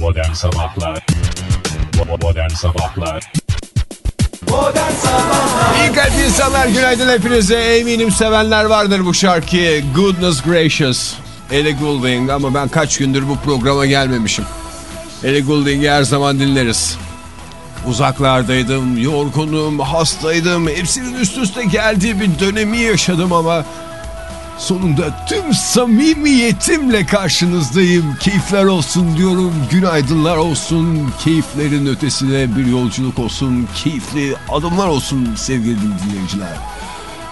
Modern Sabahlar Modern Sabahlar İyi kalp insanlar günaydın hepinize. Eminim sevenler vardır bu şarkıyı. Goodness Gracious. Ellie Goulding ama ben kaç gündür bu programa gelmemişim. Ellie Goulding'i her zaman dinleriz. Uzaklardaydım, yorgunum, hastaydım. Hepsinin üst üste geldiği bir dönemi yaşadım ama sonunda tüm samimiyetimle karşınızdayım. Keyifler olsun diyorum, günaydınlar olsun, keyiflerin ötesine bir yolculuk olsun, keyifli adımlar olsun sevgili dinleyiciler.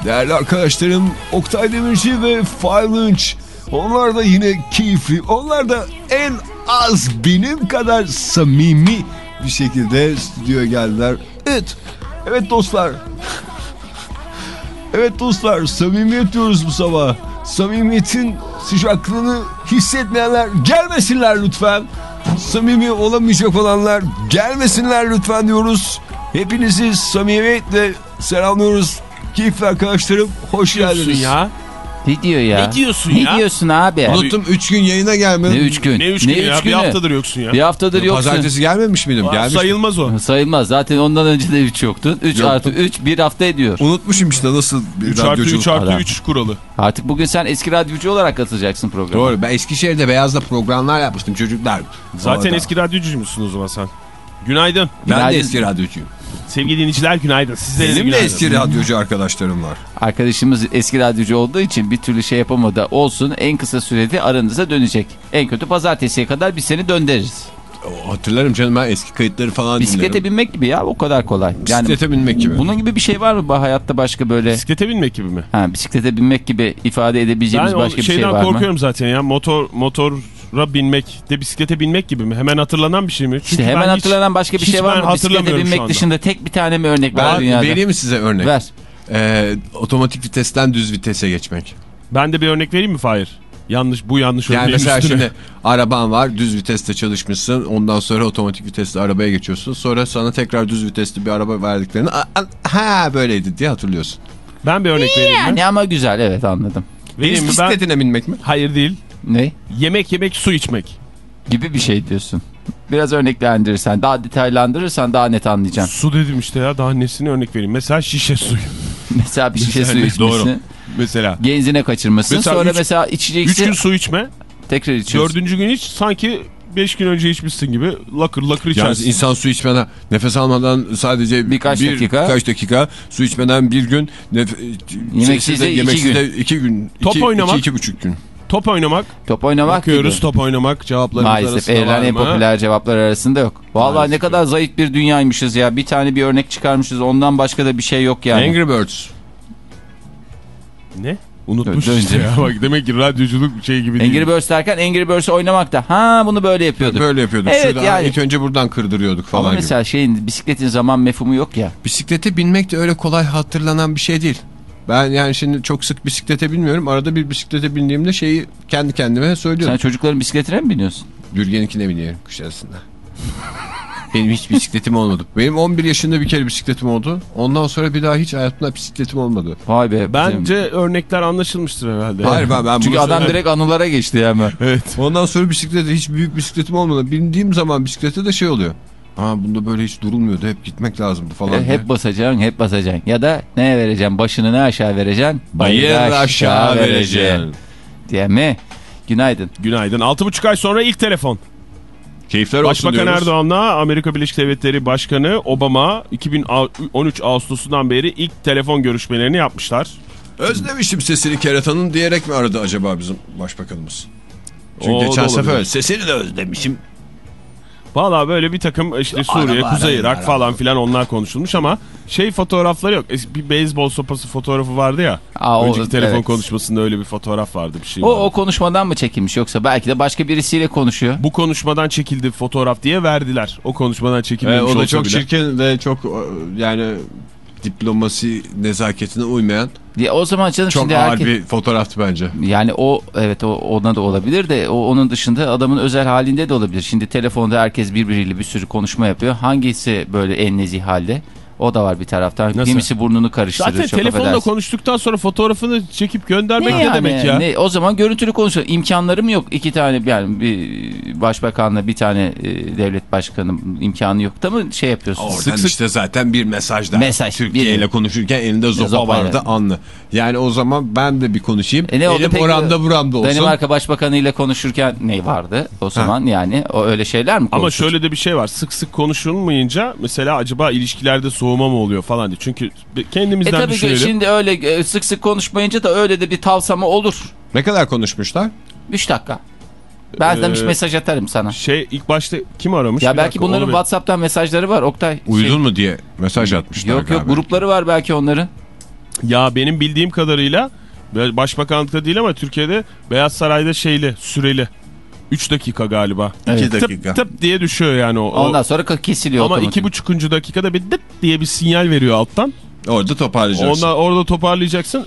Değerli arkadaşlarım Oktay Demirci ve Failunç. Onlar da yine keyifli. Onlar da en az benim kadar samimi bir şekilde stüdyoya geldiler. Evet, evet dostlar. Evet dostlar samimiyet diyoruz bu sabah. Samimiyetin sıcaklığını hissetmeyenler gelmesinler lütfen. Samimi olamayacak olanlar gelmesinler lütfen diyoruz. Hepinizi samimiyetle selamlıyoruz. Keyifli arkadaşlarım hoş geldiniz. ya? Ne diyor ya? Ne diyorsun ne ya? diyorsun abi? Unuttum 3 gün yayına gelmedim. Ne üç gün? Ne üç gün ya? üç Bir günü? haftadır yoksun ya. Bir haftadır yoksun. Pazartesi gelmemiş miydim? Aa, Gelmiş. Sayılmaz o. Sayılmaz. Zaten ondan önce de 3 yoktun. 3 Yoktum. artı 3 bir hafta ediyor. Unutmuşum işte nasıl bir 3 artı radyoculuk. 3 artı adam. 3 kuralı. Artık bugün sen eski radyocu olarak katılacaksın programa. Doğru ben Eskişehir'de Beyaz'da programlar yapmıştım çocuklar. Zaten eski radyocu musun o zaman sen? Günaydın. Ben de Günaydın. eski radyocuyum. Sevgili dinleyiciler günaydın. Sizlere Benim de günaydın. eski radyocu arkadaşlarım var. Arkadaşımız eski radyocu olduğu için bir türlü şey yapamadı. Olsun en kısa sürede aranıza dönecek. En kötü pazartesiye kadar biz seni döndürürüz. O, Hatırlarım canım ben eski kayıtları falan Bisiklete dinlerim. binmek gibi ya o kadar kolay. Yani Bisiklete binmek gibi. bunun gibi bir şey var mı hayatta başka böyle Bisiklete binmek gibi mi? ha, bisiklete binmek gibi ifade Ben edebileceğimiz o başka bir şey şeyden var mı? korkuyorum zaten ya. Motor motora binmek de bisiklete binmek gibi mi? Hemen hatırlanan bir şey mi? Çünkü İşte hemen ben hiç- hatırlanan başka bir şey var ben mı? Bisiklete binmek dışında tek bir tane mi örnek var Ben dünyada? vereyim mi size örnek? Ver. Ee, otomatik vitesten düz vitese geçmek. Ben de bir örnek vereyim mi Fahir? Yanlış bu yanlış Yani mesela üstüne. şimdi araban var düz viteste çalışmışsın ondan sonra otomatik vitesle arabaya geçiyorsun sonra sana tekrar düz vitesli bir araba verdiklerini "Aa, aa, ha böyleydi diye hatırlıyorsun. Ben bir örnek vereyim mi? Yani ama güzel evet anladım. Vereyim mi ben? bisikletine binmek mi? Hayır değil. Ne? Yemek yemek su içmek. Gibi bir şey diyorsun. Biraz örneklendirirsen, daha detaylandırırsan daha net anlayacağım. Su dedim işte ya daha nesini örnek vereyim. Mesela şişe suyu. Mesela bir şişe su Doğru. Mesela. Genzine kaçırmışsın. Mesela sonra üç- mesela 3 içeceksin. gün su içme. tekrar içiyorsun. Dördüncü gün hiç sanki 5 gün önce içmişsin gibi lakır lakır Yani içersin. insan su içmeden nefes almadan sadece Birkaç bir, dakika. birkaç dakika su içmeden bir gün Yemeksiz de iki yemeksiz gün. de iki gün. Top iki, oynamak. Iki, iki buçuk gün. Top oynamak. Top oynamak Bakıyoruz gibi. top oynamak cevaplarımız Maalesef arasında var verilen en popüler cevaplar arasında yok. Vallahi Maalesef ne kadar zayıf bir dünyaymışız ya. Bir tane bir örnek çıkarmışız. Ondan başka da bir şey yok yani. Angry Birds. Ne? Unutmuş Önce. işte ya. Bak demek ki radyoculuk şey gibi değil. Angry Birds derken Angry Birds oynamak da. Ha bunu böyle yapıyorduk. Böyle yapıyorduk. Evet, Şuradan yani. ilk önce buradan kırdırıyorduk falan Ama gibi. mesela şeyin bisikletin zaman mefhumu yok ya. Bisiklete binmek de öyle kolay hatırlanan bir şey değil. Ben yani şimdi çok sık bisiklete binmiyorum. Arada bir bisiklete bindiğimde şeyi kendi kendime söylüyorum. Sen çocukların bisikletine mi biniyorsun? Bürgen'inkine biniyorum kış arasında. Benim hiç bisikletim olmadı. Benim 11 yaşında bir kere bisikletim oldu. Ondan sonra bir daha hiç hayatımda bisikletim olmadı. Vay be. Bence örnekler anlaşılmıştır herhalde. Hayır ben, ben Çünkü adam söyleyeyim. direkt anılara geçti hemen. Evet. Ondan sonra bisiklete hiç büyük bisikletim olmadı. Bindiğim zaman bisiklete de şey oluyor. Aa bunda böyle hiç durulmuyordu. Hep gitmek lazımdı falan. E, Hep basacaksın, hep basacaksın. Ya da neye vereceksin? Başını ne aşağı vereceksin? Bayır aşağı vereceksin. Diye mi? Günaydın. Günaydın. 6,5 ay sonra ilk telefon. Keyifler olsun Başbakan diyoruz. Erdoğan'la Amerika Birleşik Devletleri Başkanı Obama 2013 Ağustos'undan beri ilk telefon görüşmelerini yapmışlar. Özlemişim sesini keratanın diyerek mi aradı acaba bizim başbakanımız? Çünkü O geçen sefer sesini de özlemişim. Valla böyle bir takım işte Suriye, Araba, Kuzey Irak araba. falan filan onlar konuşulmuş ama şey fotoğrafları yok. Es- Bir beyzbol sopası fotoğrafı vardı ya. Aa, o- Önceki telefon evet. konuşmasında öyle bir fotoğraf vardı bir şey. O, vardı. o konuşmadan mı çekilmiş yoksa belki de başka birisiyle konuşuyor. Bu konuşmadan çekildi fotoğraf diye verdiler. O konuşmadan Ee, çekilmemiş o da çok bile. çirkin ve çok e, yani diplomasi nezaketine uymayan Diye o zaman canım çok şimdi ağır herkes... bir fotoğraftı bence. Yani o evet o ona da olabilir de o onun dışında adamın özel halinde de olabilir. Şimdi telefonda herkes birbiriyle bir sürü konuşma yapıyor. Hangisi böyle en nezih halde? O da var bir taraftan. Nasıl? Kimisi burnunu karıştırır. Zaten çok telefonla affedersin. konuştuktan sonra fotoğrafını çekip göndermek ne, yani? demek ya? Ne? O zaman görüntülü konuşuyor. İmkanlarım yok. İki tane yani bir başbakanla bir tane e, devlet başkanı imkanı yok da mı şey yapıyorsun? Oradan Sık sık- işte zaten bir mesaj daha. Mesaj, Türkiye bir- ile konuşurken elinde zopa Zopayla. vardı anlı. Yani o zaman ben de bir konuşayım. E ne oldu Elim peki? oramda buramda olsun. Danimarka Başbakanı ile konuşurken ne vardı? O zaman yani o öyle şeyler mi Ama konuşur? şöyle de bir şey var. Sık sık konuşulmayınca mesela acaba ilişkilerde soğuma mı oluyor falan diye. Çünkü E kendimizden tabii ki düşünelim. şimdi öyle e, sık sık konuşmayınca da öyle de bir tavsama olur. Ne kadar konuşmuşlar? 3 dakika. Ben Ee, de bir mesaj atarım sana. Şey ilk başta kim aramış? Ya Bir belki dakika, bunların WhatsApp'tan mesajları var Oktay. Uyudun Şey- mu diye mesaj atmışlar Yok yok galiba. grupları var belki onların. Ya benim bildiğim kadarıyla başbakanlıkta değil ama Türkiye'de Beyaz Saray'da şeyli süreli. 3 dakika galiba. Evet. İki dakika. Tıp tıp diye düşüyor yani o. Ondan sonra kesiliyor. Ama otomatik. iki buçukuncu dakikada bir dıt diye bir sinyal veriyor alttan. Orada toparlayacaksın. Ondan, orada toparlayacaksın.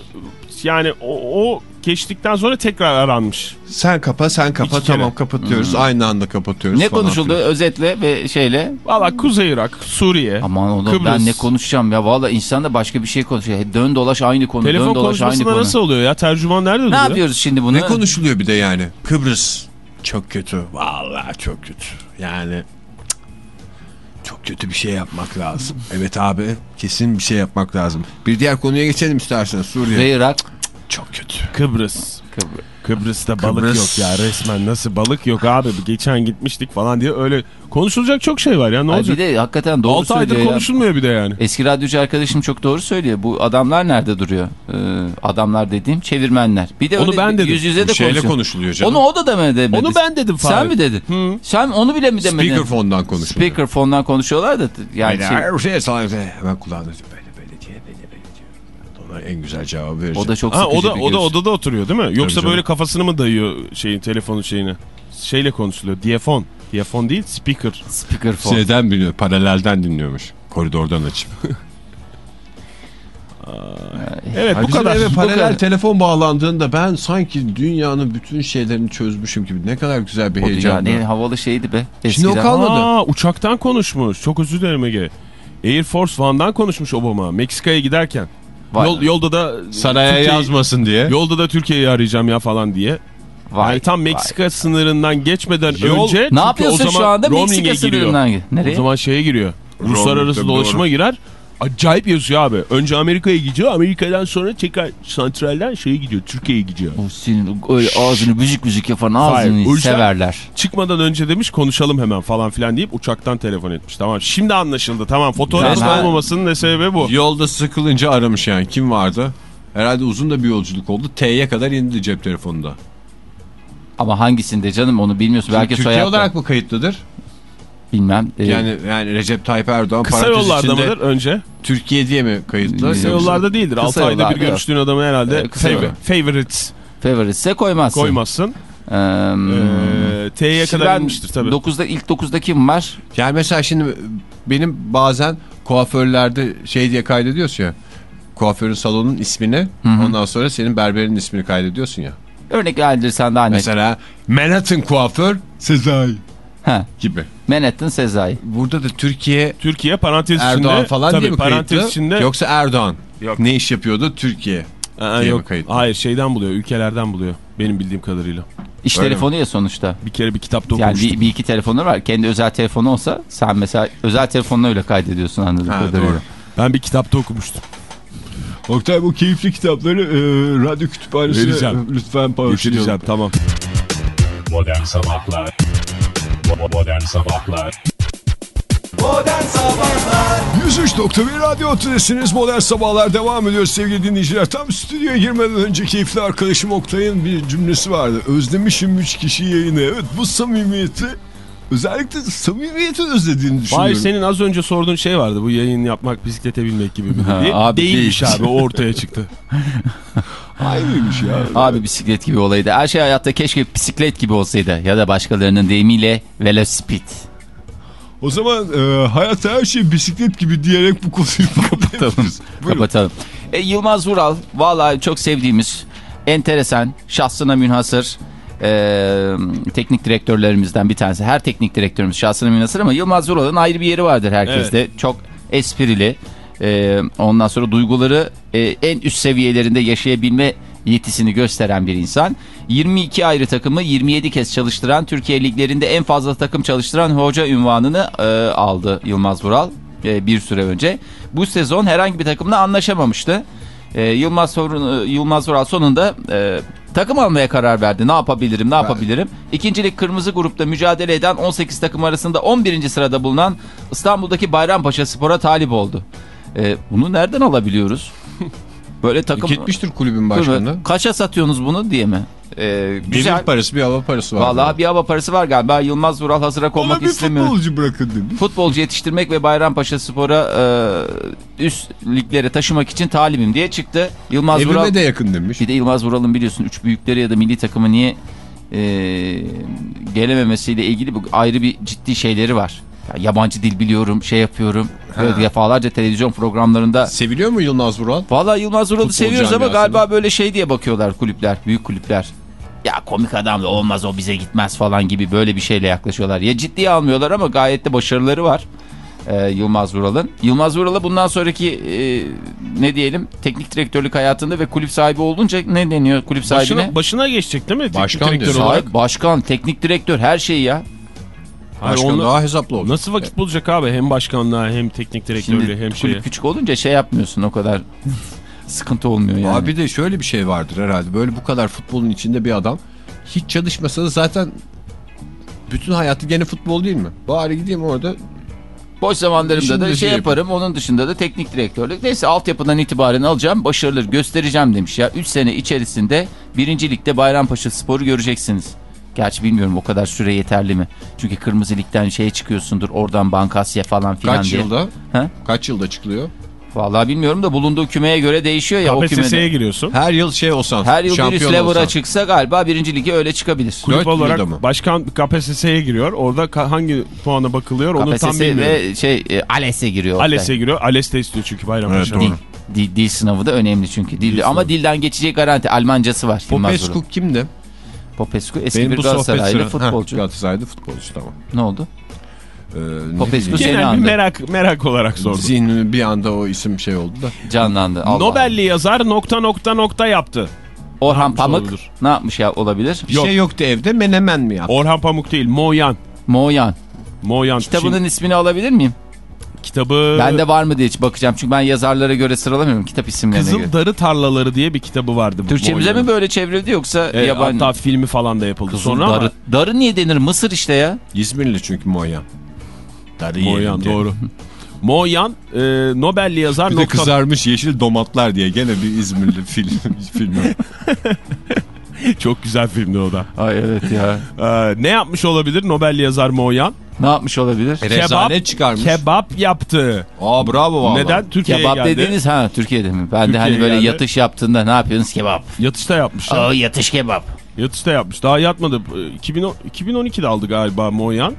Yani o, o geçtikten sonra tekrar aranmış. Sen kapa sen kapa İki kere. tamam kapatıyoruz. Aynı anda kapatıyoruz. Ne falan konuşuldu filan. özetle ve şeyle? Valla Kuzey Irak, Suriye, Aman oğlum Kıbrıs. ben ne konuşacağım ya. Valla insan da başka bir şey konuşuyor. Dön dolaş aynı konu. Telefon dön dolaş aynı konuşmasında konu. nasıl oluyor ya? Tercüman nerede Ne duruyor? yapıyoruz şimdi bunu? Ne konuşuluyor bir de yani? Kıbrıs çok kötü. Vallahi çok kötü. Yani çok kötü bir şey yapmak lazım. evet abi kesin bir şey yapmak lazım. Bir diğer konuya geçelim istersen Suriye. Ve Irak. Çok kötü. Kıbrıs. Kıbrıs. Kıbrıs'ta balık Kıbrıs. yok ya resmen nasıl balık yok abi geçen gitmiştik falan diye öyle konuşulacak çok şey var ya ne Ay olacak? bir de hakikaten doğru 6 aydır ya. konuşulmuyor bir de yani. Eski radyocu arkadaşım çok doğru söylüyor. Bu adamlar nerede duruyor? Ee, adamlar dediğim çevirmenler. Bir de Onu ben dedim. yüz yüze de şeyle konuşuluyor canım. Onu o da demedi. Onu ben dedim Fahir. Sen mi dedin? Hı. Sen onu bile mi demedin? Speakerphone'dan konuşuluyor. Speakerphone'dan konuşuyorlar da yani şey, Her şey sana hemen en güzel cevabı vereceğim. o da çok Ha, o da bir o da odada oturuyor değil mi? Yoksa canım. böyle kafasını mı dayıyor şeyin telefonun şeyine? Şeyle konuşuluyor. Diyafon. Diyafon değil speaker. Speakerphone. Şeyden biliyor, paralelden dinliyormuş. Koridordan açıp. Evet Ay, bu kadar. eve Bu paralel kadar. telefon bağlandığında ben sanki dünyanın bütün şeylerini çözmüşüm gibi. Ne kadar güzel bir heyecan. ne havalı şeydi be. Şimdi o Eskiden. kalmadı. Aa, uçaktan konuşmuş. Çok özür dilerim Ege. Air Force One'dan konuşmuş Obama. Meksika'ya giderken. Vay, Yol, yolda da Saraya yazmasın diye. Yolda da Türkiye'yi arayacağım ya falan diye. vay, yani tam vay. Meksika sınırından geçmeden Yol- önce Ne yapıyorsun o zaman şu anda Meksika giriyor. sınırından? Nereye? O zaman şeye giriyor. Uluslararası dolaşıma doğru. girer. Acayip yazıyor abi. Önce Amerika'ya gidiyor. Amerika'dan sonra tekrar santralden şeye gidiyor. Türkiye'ye gidiyor. O senin öyle ağzını büzük büzük yapan ağzını Hayır, severler. Çıkmadan önce demiş konuşalım hemen falan filan deyip uçaktan telefon etmiş. Tamam şimdi anlaşıldı. Tamam fotoğrafın Ben- olmamasının ne sebebi bu. Yolda sıkılınca aramış yani. Kim vardı? Herhalde uzun da bir yolculuk oldu. T'ye kadar indi cep telefonunda. Ama hangisinde canım onu bilmiyorsun. Belki Türkiye soyadlı. olarak mı kayıtlıdır? Bilmem. Ee, Yani yani Recep Tayyip Erdoğan Kısa yollarda içinde mıdır önce? Türkiye diye mi kayıtlı? Kısa yollarda değildir. Kısa 6 ayda bir yollarda yok. görüştüğün adamı herhalde Ee, kısa favor- yol. favorites Favorites'e koymazsın. koymazsın. Ee, Ee, T'ye kadar inmiştir tabii. 9'da ilk 9'da kim var? Yani mesela şimdi benim bazen kuaförlerde şey diye kaydediyorsun ya. Kuaförün salonun ismini ondan sonra senin berberin ismini kaydediyorsun ya. Örnek verdirsen daha net. Mesela Manhattan kuaför Sezai Ha, gibi. Manhattan Sezai. Burada da Türkiye Türkiye parantez içinde. Erdoğan falan tabii, diye mi parantez kayıtlı? içinde. Yoksa Erdoğan. Yok. Ne iş yapıyordu? Türkiye. Aa, mi yok. kayıtlı? Hayır şeyden buluyor. Ülkelerden buluyor. Benim bildiğim kadarıyla. İş Öyle telefonu ya sonuçta. Bir kere bir kitapta Yani okumuştum. bir, bir iki telefonu var. Kendi özel telefonu olsa sen mesela özel telefonla öyle kaydediyorsun anladığım kadarıyla. doğru. Ben bir kitapta okumuştum. Oktay bu keyifli kitapları e, radyo kütüphanesine Vereceğim. lütfen Geçireceğim tamam. Modern Sabahlar Bo- Modern Sabahlar 103.1 Radyo Otobüsünüz Modern Sabahlar devam ediyor sevgili dinleyiciler. Tam stüdyoya girmeden önce keyifli arkadaşım Oktay'ın bir cümlesi vardı. Özlemişim 3 kişi yayını. Evet bu samimiyeti özellikle samimiyeti özlediğini düşünüyorum. Hayır senin az önce sorduğun şey vardı. Bu yayın yapmak, bisiklete binmek gibi bir Ha, abi Değilmiş değil. abi o ortaya çıktı. Aynıymış ya. Abi bisiklet gibi olaydı. Her şey hayatta keşke bisiklet gibi olsaydı. Ya da başkalarının deyimiyle velosiped. O zaman e, hayatta her şey bisiklet gibi diyerek bu konuyu kapatalım. Kapatalım. E, Yılmaz Vural vallahi çok sevdiğimiz enteresan şahsına münhasır e, teknik direktörlerimizden bir tanesi. Her teknik direktörümüz şahsına münhasır ama Yılmaz Vural'ın ayrı bir yeri vardır herkeste. Çok esprili. e, ondan sonra duyguları e, en üst seviyelerinde yaşayabilme yetisini gösteren bir insan. 22 ayrı takımı 27 kez çalıştıran Türkiye liglerinde en fazla takım çalıştıran hoca ünvanını e, aldı Yılmaz Vural e, bir süre önce. Bu sezon herhangi bir takımla anlaşamamıştı. E, Yılmaz, Sorun, Yılmaz Vural sonunda e, takım almaya karar verdi. Ne yapabilirim, ne yapabilirim? İkincilik kırmızı grupta mücadele eden 18 takım arasında 11. sırada bulunan İstanbul'daki Bayrampaşa Spor'a talip oldu. E, bunu nereden alabiliyoruz? Böyle takım... Gitmiştir kulübün başkanı. Kaça satıyorsunuz bunu diye mi? Ee, Bir güzel. yıl parası bir hava parası var. Vallahi bir hava parası var galiba. Yılmaz Vural hazıra konmak Ona bir istemiyor. futbolcu bırakın demiş. Futbolcu yetiştirmek ve Bayrampaşa Spor'a e, üst liglere taşımak için talibim diye çıktı. Yılmaz Vural Evime de yakın demiş. bir de Yılmaz Vural'ın biliyorsun üç büyükleri ya da milli takımı niye e, gelememesiyle ilgili bu ayrı bir ciddi şeyleri var. Ya, yabancı dil biliyorum, şey yapıyorum. Böyle defalarca televizyon programlarında Seviliyor mu Yılmaz Vural? Valla Yılmaz Vural'ı seviyoruz ama galiba böyle şey diye bakıyorlar kulüpler, büyük kulüpler. Ya komik adam da olmaz o bize gitmez falan gibi böyle bir şeyle yaklaşıyorlar. Ya ciddiye almıyorlar ama gayet de başarıları var e, Yılmaz Vural'ın. Yılmaz Vural'a bundan sonraki e, ne diyelim teknik direktörlük hayatında ve kulüp sahibi olunca ne deniyor kulüp sahibine? Başına, başına geçecek değil mi? Teknik Başkan direktör diyor. olarak. Sahip, başkan, teknik direktör her şey ya. Hayır, Başkan onunla- daha hesaplı olacak. Nasıl vakit bulacak abi? Hem başkanlığa hem teknik direktörlüğe Şimdi hem kulüp şeye. küçük olunca şey yapmıyorsun o kadar sıkıntı olmuyor yani. Abi de şöyle bir şey vardır herhalde. Böyle bu kadar futbolun içinde bir adam hiç çalışmasa da zaten bütün hayatı gene futbol değil mi? Bari gideyim orada Boş zamanlarımda da şey şey yaparım. Onun dışında da teknik direktörlük. Neyse altyapıdan itibaren alacağım. Başarıları göstereceğim demiş ya. 3 sene içerisinde birincilikte Bayrampaşa Spor'u göreceksiniz. Gerçi bilmiyorum o kadar süre yeterli mi? Çünkü Kırmızı Lig'den şeye çıkıyorsundur. Oradan Bankasya falan filan kaç diye. yılda He? kaç yılda çıkılıyor? Vallahi bilmiyorum da bulunduğu kümeye göre değişiyor ya o KPSS'ye kümede. giriyorsun. Her yıl şey olsan Her yıl bir şampiyon üst lever'a çıksa galiba birinci lige öyle çıkabilir. Kulüp olarak mı? başkan KPSS'ye giriyor. Orada hangi puana bakılıyor onu tam KPSS bilmiyorum. ve şey e, ALES'e giriyor. ALES'e giriyor. ALES de istiyor çünkü Bayrampaşa. Evet, doğru. Dil, dil, dil sınavı da önemli çünkü. Dil, ama dilden geçeceği garanti. Almancası var. Popescu kimdi? Popescu eski Benim bir Galatasaraylı futbolcu. Heh, Galatasaraylı futbolcu tamam. ne oldu? Ee, ne Popescu seni andı. merak, merak olarak sordum. Zihnimi bir anda o isim şey oldu da. Canlandı. Allah Nobel'li yazar nokta nokta nokta yaptı. Orhan Pamuk olabilir? ne yapmış ya olabilir? Bir Yok. şey yoktu evde menemen mi yaptı? Orhan Pamuk değil, Moyan. Moyan. Moyan. Kitabının Şimdi ismini alabilir miyim? kitabı Bende var mı diye hiç bakacağım. Çünkü ben yazarlara göre sıralamıyorum kitap isimlerine göre. Kızıl Darı Tarlaları diye bir kitabı vardı. Türkçemize mi böyle çevrildi yoksa E, yabancı? Hatta filmi falan da yapıldı Kızıl sonra darı. ama Darı niye denir? Mısır işte ya. İzmirli çünkü Moyan. Darı Moyan yerinde. doğru. Moyan e, Nobel'li yazar Bir de nokta... kızarmış yeşil domatlar diye gene bir İzmirli film filmi. Çok güzel filmdi o da. Ay evet ya. E, ne yapmış olabilir Nobel'li yazar Moyan? ne yapmış olabilir? Rezalet çıkarmış. Kebap yaptı. Aa bravo valla. Neden? Türkiye'ye Kebap geldi. dediğiniz ha Türkiye'de mi? Ben de hani böyle geldi. yatış yaptığında ne yapıyorsunuz kebap? Yatışta yapmış. Aa yatış kebap. Yatışta yapmış. Daha yatmadı. E, 2010, 2012'de aldı galiba Moyan.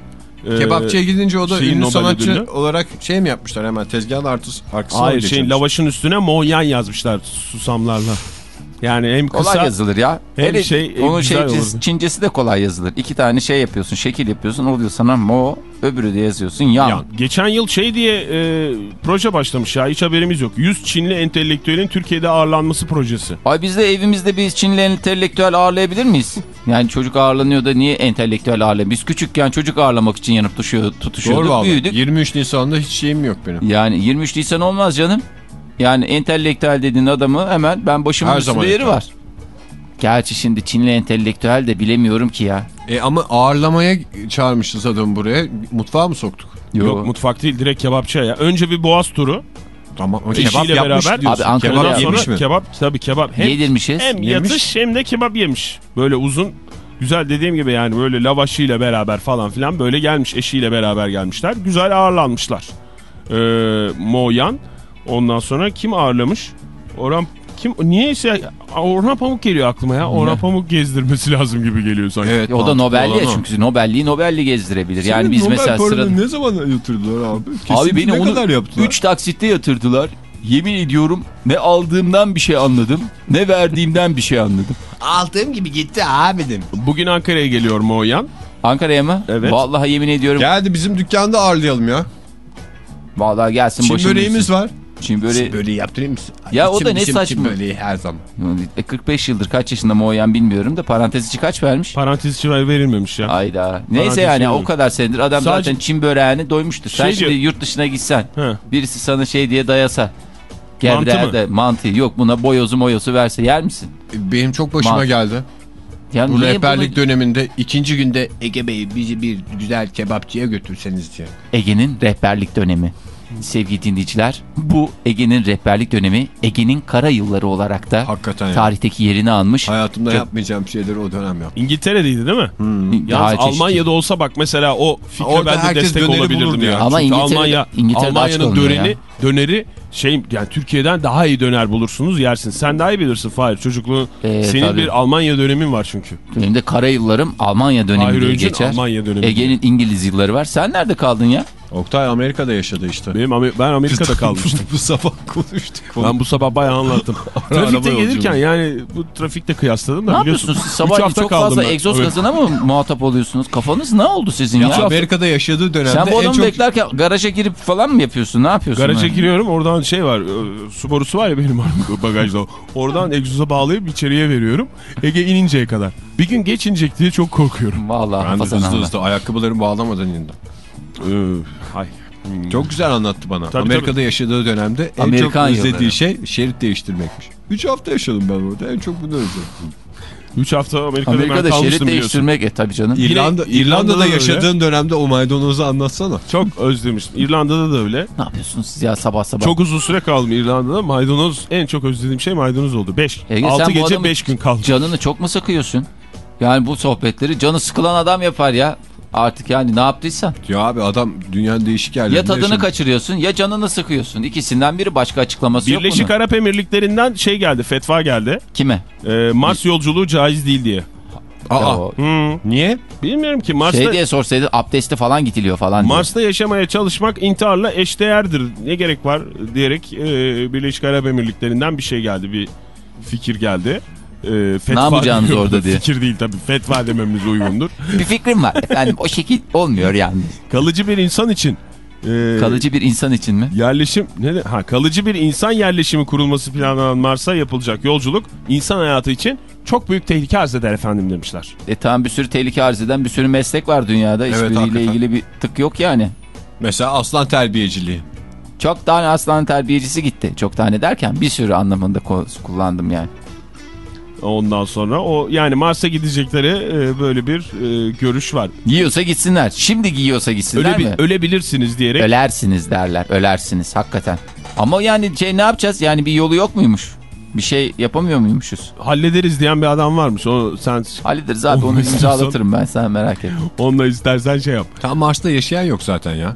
E, Kebapçıya gidince o da şeyin ünlü Nobel sanatçı ödülünü. olarak şey mi yapmışlar hemen tezgahın artıs, arkasına Hayır şeyin lavaşın üstüne Moyan yazmışlar susamlarla. Yani hem Kolay kısa yazılır ya. hem Hele şey, onun şey. Çincesi de kolay yazılır. İki tane şey yapıyorsun, şekil yapıyorsun. Oluyor sana mo, öbürü de yazıyorsun yan. yan. Geçen yıl şey diye e, proje başlamış ya hiç haberimiz yok. 100 Çinli entelektüelin Türkiye'de ağırlanması projesi. Ay biz de evimizde bir Çinli entelektüel ağırlayabilir miyiz? Yani çocuk ağırlanıyor da niye entelektüel ağırlayalım? Biz küçükken çocuk ağırlamak için yanıp tutuşuyor, Doğru tutuşuyorduk, valla. büyüdük. 23 Nisan'da hiç şeyim yok benim. Yani 23 Nisan olmaz canım. Yani entelektüel dediğin adamı hemen ben başımın Her üstünde yeri var. Gerçi şimdi Çinli entelektüel de bilemiyorum ki ya. E ama ağırlamaya çağırmışız adamı buraya. Mutfağa mı soktuk? Yok, mutfak değil direkt kebapçıya ya. Önce bir boğaz turu. Tamam. O Eşiyle kebap yapmış beraber- diyorsun. Abi Ankara'da kebap yemiş mi? kebap tabii kebap. Hem, Yedirmişiz. hem Yemiş. yatış hem de kebap yemiş. Böyle uzun güzel dediğim gibi yani böyle lavaşıyla beraber falan filan böyle gelmiş eşiyle beraber gelmişler. Güzel ağırlanmışlar. Ee, Moyan ondan sonra kim ağırlamış? Orhan kim niyeyse Orhan Pamuk geliyor aklıma ya. Orhan Pamuk gezdirmesi lazım gibi geliyor sanki. Evet. O da Nobel'li ya o. çünkü Nobel'liği Nobel'li gezdirebilir. Yani Senin biz Nobel mesela sırada... ne zaman yatırdılar abi? Abi Kesinti beni ne onu kadar yaptılar? 3 taksitte yatırdılar. Yemin ediyorum ne aldığımdan bir şey anladım ne verdiğimden bir şey anladım. Aldığım gibi gitti abidim. Bugün Ankara'ya geliyor Moyan. Ankara'ya mı? Evet. Vallahi yemin ediyorum. Geldi bizim dükkanda ağırlayalım ya. Vallahi gelsin Çin böreğimiz üstüne. var. Çin böreği Böyle yaptırayım mısın? Ya o İçim da ne dışım saçma. Çin böreği her zaman. e, 45 yıldır kaç yaşında Mo Yan bilmiyorum da parantez içi kaç vermiş? Parantez içi verilmemiş ya. Ayda. Neyse yani o kadar senedir adam Sadece- zaten Çin böreğini doymuştur. Sen Şey şimdi diyor- yurt dışına gitsen He. birisi sana şey diye dayasa. Mantı mı? de mantı yok buna boyozu moyosu verse yer misin? Benim çok başıma Mantı. geldi. Ya Bu rehberlik bunu- döneminde ikinci günde Ege Bey bizi bir güzel kebapçıya götürseniz diye. Ege'nin rehberlik dönemi. Sevgili dinleyiciler bu Ege'nin rehberlik dönemi Ege'nin kara yılları olarak da Hakikaten tarihteki yerini almış. Hayatımda Çok- yapmayacağım şeyleri o dönem yaptım. İngiltere'deydi değil mi? Yalnız Daha çeşitli. Almanya'da olsa bak mesela o fikre Orada ben de destek olabilirdim ya. ya. Ama Çünkü İngiltere- Almanya, İngiltere'de Almanya'nın döneri, ya. Döneri şey yani Türkiye'den daha iyi döner bulursunuz yersin. Sen daha iyi bilirsin Fahir çocukluğun. Ee, Senin tabii. bir Almanya dönemin var çünkü. Benim de kara yıllarım Almanya dönemi Fahir diye geçer. Almanya dönemi. Ege'nin İngiliz yılları var. Sen nerede kaldın ya? Oktay Amerika'da yaşadı işte. Benim Amer- ben Amerika'da kalmıştım. bu sabah konuştuk. ben bu sabah bayağı anlattım. Trafikte gelirken yani bu trafikte kıyasladım da Ne biliyorsun. yapıyorsunuz? Siz sabah hafta çok fazla ben. egzoz Evet. gazına mı muhatap oluyorsunuz? Kafanız ne oldu sizin Ya, ya? Amerika'da yaşadığı dönemde Sen bu en adamı çok... beklerken garaja girip falan mı yapıyorsun? Ne yapıyorsun? Garaja ha? giriyorum oradan şey var e, su borusu var ya benim bagajda oradan egzoza bağlayıp içeriye veriyorum Ege ininceye kadar bir gün geç inecek diye çok korkuyorum Vallahi Ben de hızlı hızlı ayakkabılarımı bağlamadan indim. Hay. Hmm. Çok güzel anlattı bana. Tabii, Amerika'da tabii. yaşadığı dönemde en Amerikan çok özlediği yılları. şey şerit değiştirmekmiş. 3 hafta yaşadım ben orada. En çok bunu özledim. 3 hafta Amerika'da, ben Amerika'da kalmıştım şerit biliyorsun. değiştirmek e tabii canım. İrlanda, İrlanda'da İrlanda'da da öyle. yaşadığın dönemde o maydanozu anlatsana. Çok özlemiştim İrlanda'da da öyle Ne yapıyorsunuz siz ya sabah sabah? çok uzun süre kaldım İrlanda'da maydanoz en çok özlediğim şey maydanoz oldu 5 Ege, 6 sen bu gece adamın 5 gün kaldım Canını çok mu sıkıyorsun? Yani bu sohbetleri canı sıkılan adam yapar ya. Artık yani ne yaptıysan. Ya abi adam dünyanın değişik yerlerinde Ya tadını yaşadı. kaçırıyorsun ya canını sıkıyorsun. İkisinden biri başka açıklaması yok Birleşik. Arap Emirlikleri'nden şey geldi fetva geldi Kime? Ee, Mars yolculuğu caiz değil diye Aa, Hmm. niye? Bilmiyorum ki Mars'ta Şey diye sorsaydı abdesti falan gidiliyor falan diye. Mars'ta yaşamaya çalışmak intiharla eşdeğerdir. Ne gerek var diyerek e, Birleşik Arap Emirlikleri'nden bir şey geldi. Bir fikir geldi. E, fetva Ne yapacağınız orada diye. Fikir değil tabii. Fetva dememiz uygundur. Bir fikrim var efendim o şekil olmuyor yani. Kalıcı bir insan için e, Kalıcı bir insan için mi? yerleşim ne de, ha kalıcı bir insan yerleşimi kurulması planlanan Mars'a yapılacak yolculuk insan hayatı için çok büyük tehlike arz eder efendim demişler. E tamam bir sürü tehlike arz eden bir sürü meslek var dünyada. Evet, Hiçbiriyle hakikaten. ilgili bir tık yok yani. Mesela aslan terbiyeciliği. Çok tane aslan terbiyecisi gitti. Çok tane derken bir sürü anlamında kullandım yani. Ondan sonra o yani Mars'a gidecekleri e, böyle bir e, görüş var. Giyiyorsa gitsinler. Şimdi giyiyorsa gitsinler Öyle mi? ölebilirsiniz diyerek Ölersiniz derler. Ölersiniz hakikaten. Ama yani şey ne yapacağız? Yani bir yolu yok muymuş? Bir şey yapamıyor muymuşuz? hallederiz diyen bir adam varmış. O sen Hallederiz abi onu Olmaz imzalatırım ben sen merak etme. onunla istersen şey yap. Tam Mars'ta yaşayan yok zaten ya.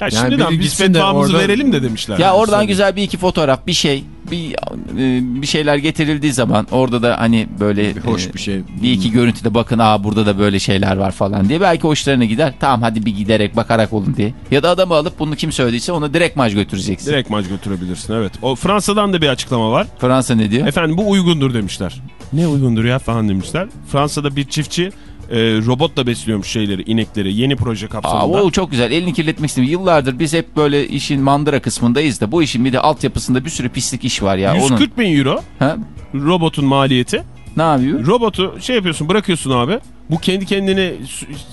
Ya Yani şimdiden biz fetvamızı orada- verelim de demişler. Ya oradan Sonra. güzel bir iki fotoğraf bir şey bir e, bir şeyler getirildiği zaman orada da hani böyle Bir hoş e, bir şey. bir iki görüntüde bakın aa burada da böyle şeyler var falan diye belki hoşlarına gider. Tamam hadi bir giderek bakarak olun diye. Ya da adamı alıp bunu kim söylediyse onu direkt maç götüreceksin. Direkt maç götürebilirsin evet. O Fransa'dan da bir açıklama var. Fransa ne diyor? Efendim bu uygundur demişler. Ne uygundur ya falan demişler. Fransa'da bir çiftçi e, robotla besliyormuş şeyleri, inekleri. Yeni proje Aa, kapsamında. o çok güzel. Elini kirletmek istemiyor. Yıllardır biz hep böyle işin mandıra kısmındayız da bu işin bir de altyapısında bir sürü pislik iş var ya. 140 Onun, bin euro ha? robotun maliyeti. Ne yapıyor? Robotu şey yapıyorsun bırakıyorsun abi. Bu kendi kendini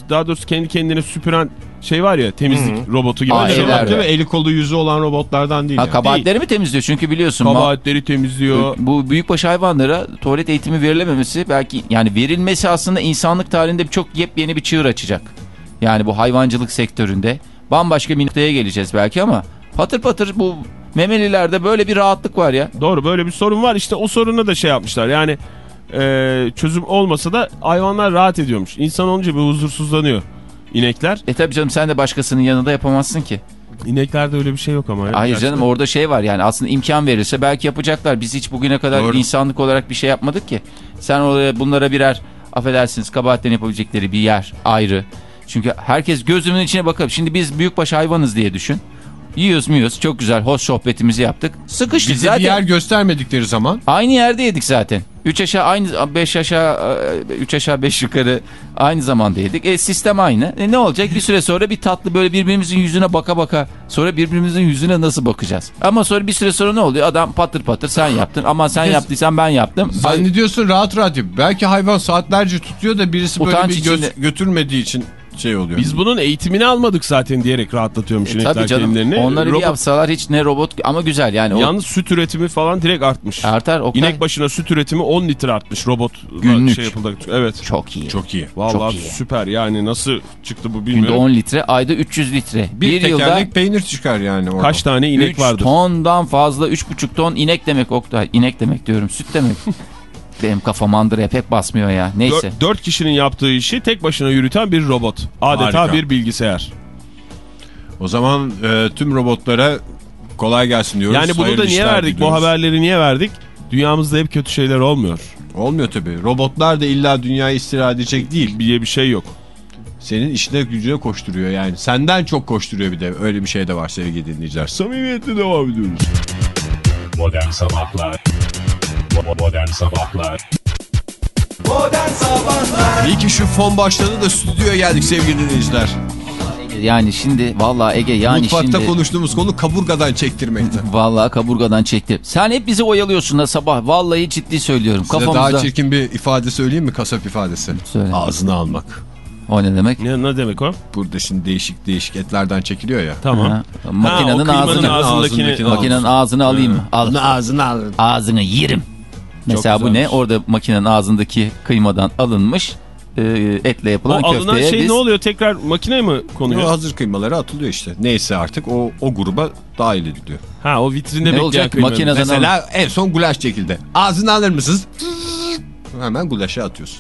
daha doğrusu kendi kendine süpüren şey var ya temizlik robotu gibi. Aa, şey var. Değil mi? Eli kolu yüzü olan robotlardan değil. Ha, yani. kabahatleri mi temizliyor? Çünkü biliyorsun Kabahatleri temizliyor. bu büyükbaş hayvanlara tuvalet eğitimi verilememesi belki yani verilmesi aslında insanlık tarihinde çok yepyeni bir çığır açacak. Yani bu hayvancılık sektöründe bambaşka bir noktaya geleceğiz belki ama patır patır bu memelilerde böyle bir rahatlık var ya. Doğru böyle bir sorun var. İşte o soruna da şey yapmışlar. Yani e, çözüm olmasa da hayvanlar rahat ediyormuş. İnsan olunca bir huzursuzlanıyor. İnekler. E tabi canım sen de başkasının yanında yapamazsın ki. İneklerde öyle bir şey yok ama. Hayır Gerçekten. canım orada şey var yani aslında imkan verirse belki yapacaklar. Biz hiç bugüne kadar Doğru. insanlık olarak bir şey yapmadık ki. Sen oraya bunlara birer affedersiniz kabahatten yapabilecekleri bir yer ayrı. Çünkü herkes gözümün içine bakıp şimdi biz büyükbaş hayvanız diye düşün. Yiyoruz yiyoruz. Çok güzel. Hoş sohbetimizi yaptık. Sıkıştık Bize zaten. bir yer göstermedikleri zaman Aynı yerde yedik zaten. 3 aşağı aynı 5 aşağı 3 aşağı 5 yukarı aynı zamanda yedik. E sistem aynı. E ne olacak? Bir süre sonra bir tatlı böyle birbirimizin yüzüne baka baka sonra birbirimizin yüzüne nasıl bakacağız? Ama sonra bir süre sonra ne oluyor? Adam patır patır sen yaptın ama sen yaptıysan ben yaptım. Zannediyorsun rahat rahat yap. Belki hayvan saatlerce tutuyor da birisi böyle Utanç bir göz- içinde. götürmediği için şey oluyor. Biz bunun eğitimini almadık zaten diyerek rahatlatıyormuş e, inekler tabii canım. kendilerini. Onları Robot- yapsalar hiç ne robot ama güzel yani. O Yalnız süt üretimi falan direkt artmış. artar o İnek başına süt üretimi 10 litre artmış robot Günlük. şey yapıldı. Evet. çok iyi. Çok iyi. Vallahi Çok iyi. süper yani nasıl çıktı bu Günde bilmiyorum. 10 litre, ayda 300 litre. Bir, Bir, yılda peynir çıkar yani orada. Kaç tane inek 3 vardır? tondan fazla 3,5 ton inek demek Oktay. İnek demek diyorum süt demek. Benim kafam andıraya pek basmıyor ya. Neyse. 4 kişinin yaptığı işi tek başına yürüten bir robot. Adeta Harika. bir bilgisayar. O zaman e, tüm robotlara kolay gelsin diyoruz. Yani bunu Hayırlı da niye verdik? Bu diliyoruz. haberleri niye verdik? Dünyamızda hep kötü şeyler olmuyor. Olmuyor tabii. Robotlar da illa dünyayı istila edecek değil. diye bir şey yok. Senin işine gücüne koşturuyor yani. Senden çok koşturuyor bir de. Öyle bir şey de var sevgili dinleyiciler. Samimiyetle devam ediyoruz. Modern Sabahlar Bo- Modern Sabahlar İyi ki şu fon başladı da stüdyoya geldik sevgili dinleyiciler. Yani şimdi vallahi Ege yani Mutfakta şimdi konuştuğumuz konu kaburgadan çektirmekti. vallahi kaburgadan çekti. Sen hep bizi oyalıyorsun da sabah. Vallahi ciddi söylüyorum. Size Kafamızda. daha çirkin bir ifade söyleyeyim mi? Kasap ifadesi. Söyle. Ağzını almak. O ne demek? Ne, ne demek o? Burada şimdi değişik değişik etlerden çekiliyor ya. Tamam. Ha, makinenin Ha, ağzını. ağzındakini- Ağzındakini Makinenin ağzını alayım mı? Al. ağzını al. Ağzını yerim. Mesela bu ne? Orada makinenin ağzındaki kıymadan alınmış e, etle O yapılan alınan köfteye şey biz... ne oluyor? Tekrar makineye mi O konuyor? hazır kıymaları atılıyor işte. Neyse artık o o gruba dahil ediliyor. Ha o vitrinde Ne bekleyen olacak? kıymanın. Makineden Mesela en son gulaş çekildi. Ağzını alır mısınız? Hemen gulaşa atıyorsun.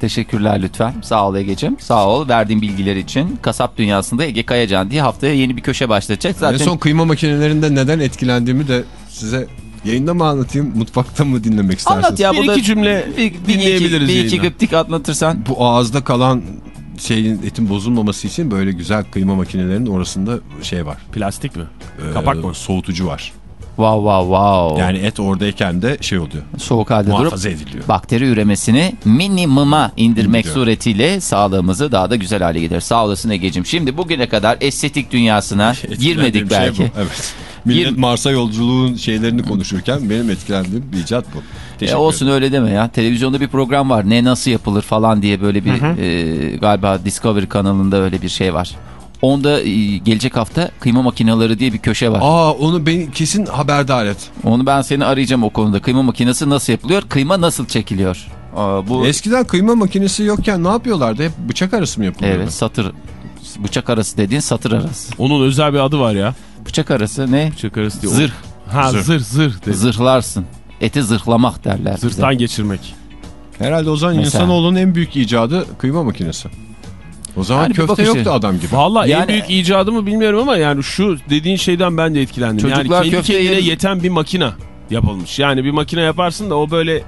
Teşekkürler lütfen. Sağ ol Ege'cim. Sağ ol verdiğin bilgiler için. Kasap dünyasında Ege Kayacan diye haftaya yeni bir köşe başlatacak. Zaten En son kıyma makinelerinde neden etkilendiğimi de size yayında mı anlatayım, mutfakta mı dinlemek istersiniz? anlat ya Bir iki cümle bir, bir, dinleyebiliriz iki, bir iki gıptik anlatırsan. Bu ağızda kalan şeyin etin bozulmaması için böyle güzel kıyma makinelerinin orasında şey var. Plastik mi? Ee, Kapak mı? Soğutucu var. Wow wow wow. Yani et oradayken de şey oluyor. Soğuk halde durup Muhafaza ediliyor. bakteri üremesini minimuma indirmek İndiriyor. suretiyle sağlığımızı daha da güzel hale getirir. Sağ olasın Ege'cim. Şimdi bugüne kadar estetik dünyasına girmedik şey belki. bu, Evet. Millet Mars'a yolculuğun şeylerini konuşurken benim etkilendiğim bir icat bu. E olsun ederim. öyle deme ya. Televizyonda bir program var. Ne nasıl yapılır falan diye böyle bir e, galiba Discovery kanalında öyle bir şey var. Onda e, gelecek hafta kıyma makineleri diye bir köşe var. Aa onu beni kesin haberdar et. Onu ben seni arayacağım o konuda. Kıyma makinesi nasıl yapılıyor? Kıyma nasıl çekiliyor? Aa, bu Eskiden kıyma makinesi yokken ne yapıyorlardı? Hep bıçak arası mı yapılıyordu? evet satır bıçak arası dediğin satır arası. Onun özel bir adı var ya. Bıçak arası ne? Bıçak arası diye. Zırh. Ha Zırh. zırh zırh. dedi. Zırhlarsın. Eti zırhlamak derler. bize. Zırhtan geçirmek. Herhalde o zaman Mesela. insanoğlunun en büyük icadı kıyma makinesi. O zaman Yani köfte yoktu adam gibi. Valla en Yani- büyük icadı mı bilmiyorum ama yani şu dediğin şeyden ben de etkilendim. Çocuklar yani kendi kendine yeriz. yeten bir makina yapılmış. Yani bir makine yaparsın da o böyle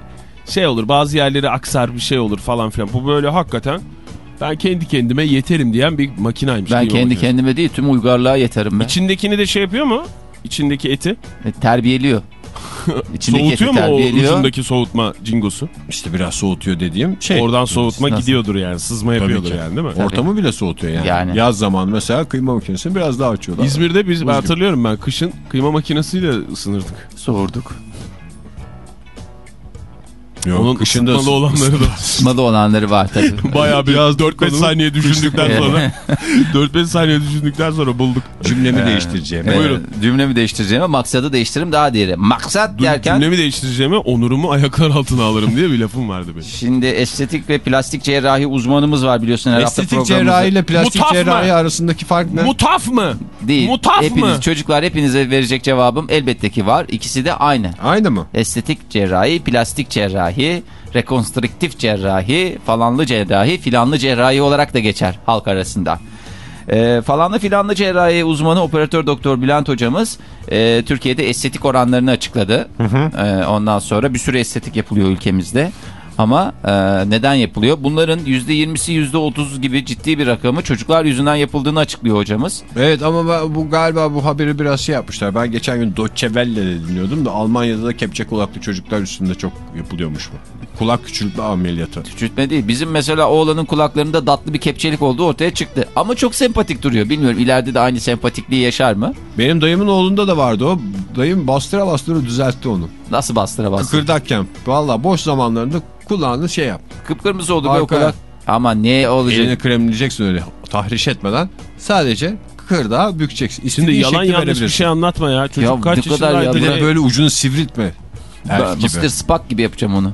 şey olur bazı yerleri aksar bir şey olur falan filan. Bu böyle hakikaten ben kendi kendime yeterim diyen bir makinaymış. Ben kendi makinesi. kendime değil tüm uygarlığa yeterim ben. İçindekini de şey yapıyor mu? İçindeki eti. E, terbiyeliyor. İçindeki eti Soğutuyor mu o terbiyeliyor. ucundaki soğutma cingosu? İşte biraz soğutuyor dediğim şey. Oradan soğutma Nasıl? gidiyordur yani. Sızma yapıyordur ki. yani değil mi? Ortamı bile soğutuyor yani. Yani. Yaz zamanı mesela kıyma makinesini biraz daha açıyorlar. İzmir'de biz ben hatırlıyorum ben kışın kıyma makinesiyle ısınırdık. Soğurduk. Yok, Onun kışın da ısıtmalı olanları da Isıtmalı olanları var tabii. bayağı bir 4-5 konumuz saniye düşündükten sonra 4-5 saniye düşündükten sonra bulduk. cümlemi değiştireceğim. Ee, Buyurun. Cümlemi değiştireceğim ama maksadı değiştiririm daha diğeri. Maksat Dur, derken Cümlemi değiştireceğime onurumu ayaklar altına alırım diye bir lafım vardı benim. şimdi estetik ve plastik cerrahi uzmanımız var biliyorsun her hafta Estetik programımızda. cerrahi ile plastik Mutaf mı? cerrahi arasındaki fark ne? Mutaf mı? Değil. Mutaf Hepiniz mı? çocuklar hepinize verecek cevabım elbette ki var. İkisi de aynı. Aynı mı? Estetik cerrahi, plastik cerrahi, rekonstrüktif cerrahi, falanlı cerrahi, filanlı cerrahi olarak da geçer halk arasında. Ee, falanlı filanlı cerrahi uzmanı operatör doktor Bülent hocamız e, Türkiye'de estetik oranlarını açıkladı. Ee, ondan sonra bir sürü estetik yapılıyor ülkemizde. Ama e, neden yapılıyor? Bunların %20'si %30 gibi ciddi bir rakamı çocuklar yüzünden yapıldığını açıklıyor hocamız. Evet ama bu galiba bu haberi biraz şey yapmışlar. Ben geçen gün Deutsche Welle'de dinliyordum da Almanya'da da kepçe kulaklı çocuklar üstünde çok yapılıyormuş bu. Kulak küçültme ameliyatı. Küçültme değil. Bizim mesela oğlanın kulaklarında datlı bir kepçelik olduğu ortaya çıktı. Ama çok sempatik duruyor. Bilmiyorum ileride de aynı sempatikliği yaşar mı? Benim dayımın oğlunda da vardı o. Dayım bastıra bastıra düzeltti onu. Nasıl bastıra bastıra? Kıkırdakken. Valla boş zamanlarında kulağını şey yap. Kıpkırmızı oldu be o Arka- kulak. Ama ne olacak? Elini kremleyeceksin öyle tahriş etmeden. Sadece kıkırdağı bükeceksin. İstediğin yalan yanlış bir şey anlatma ya. Çocuk Ya kaç ne kadar yaşındaydı? Bir ya, de böyle ucunu sivriltme. Mr. Spock gibi yapacağım onu.